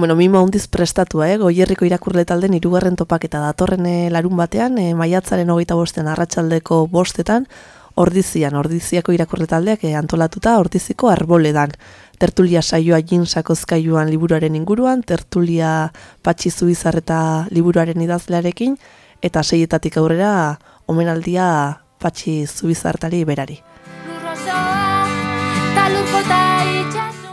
Bueno, mimo hundiz prestatua, eh? goierriko irakurle talden irugarren topaketa datorren eh, larun batean, eh, maiatzaren hogeita bosten arratsaldeko bostetan, ordizian, ordiziako irakurle taldeak eh, antolatuta ordiziko arboledan. Tertulia saioa jinsakozkaiuan liburuaren inguruan, tertulia patxi zuizar eta liburuaren idazlearekin, eta seietatik aurrera omenaldia patxi zubizartari berari.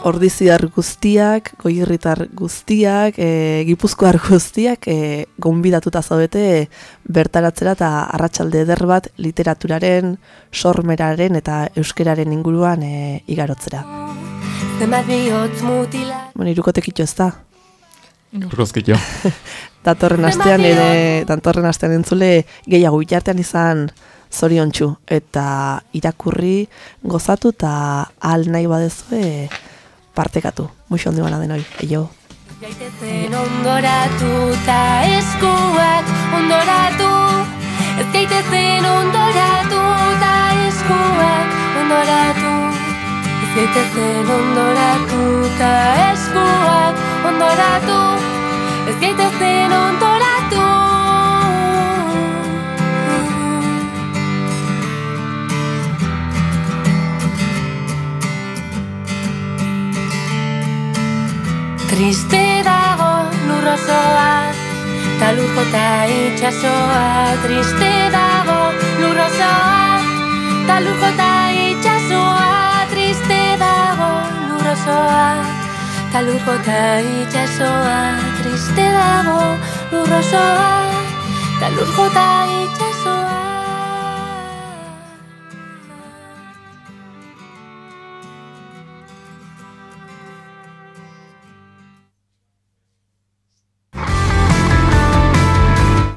Ordiziar guztiak, goierritar guztiak, e, gipuzkoar guztiak e, gonbidatuta zaudete bertaratzera eta arratsalde eder bat literaturaren, sormeraren eta euskeraren inguruan e, igarotzera. Bueno, irukotekitxo ez da? Urkozkitxo. <laughs> datorren astean ere datorren astean entzule gehiago bitartean izan zoriontsu eta irakurri gozatu eta al nahi badezue partekatu. Muxo handi bana denoi. Eio. Gaitezen ondoratu eta eskuak ondoratu Ez gaitezen ondoratu eta eskuak ondoratu Ez gaitezen ondoratu eta eskuak ondoratu Ez gaitezen ondoratu. Triste dago lurrozoa Ta lurko ta itxasoa Triste dago lurrozoa Ta lurko ta itxasoa Triste dago lurrozoa Ta lurko ta itxasoa Triste dago lurrozoa Ta lurko ta itxasoa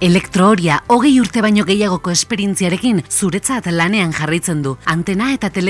Elektrohoria hogei urte baino gehiagoko esperientziarekin zuretzat lanean jarraitzen du. Antena eta telebizioa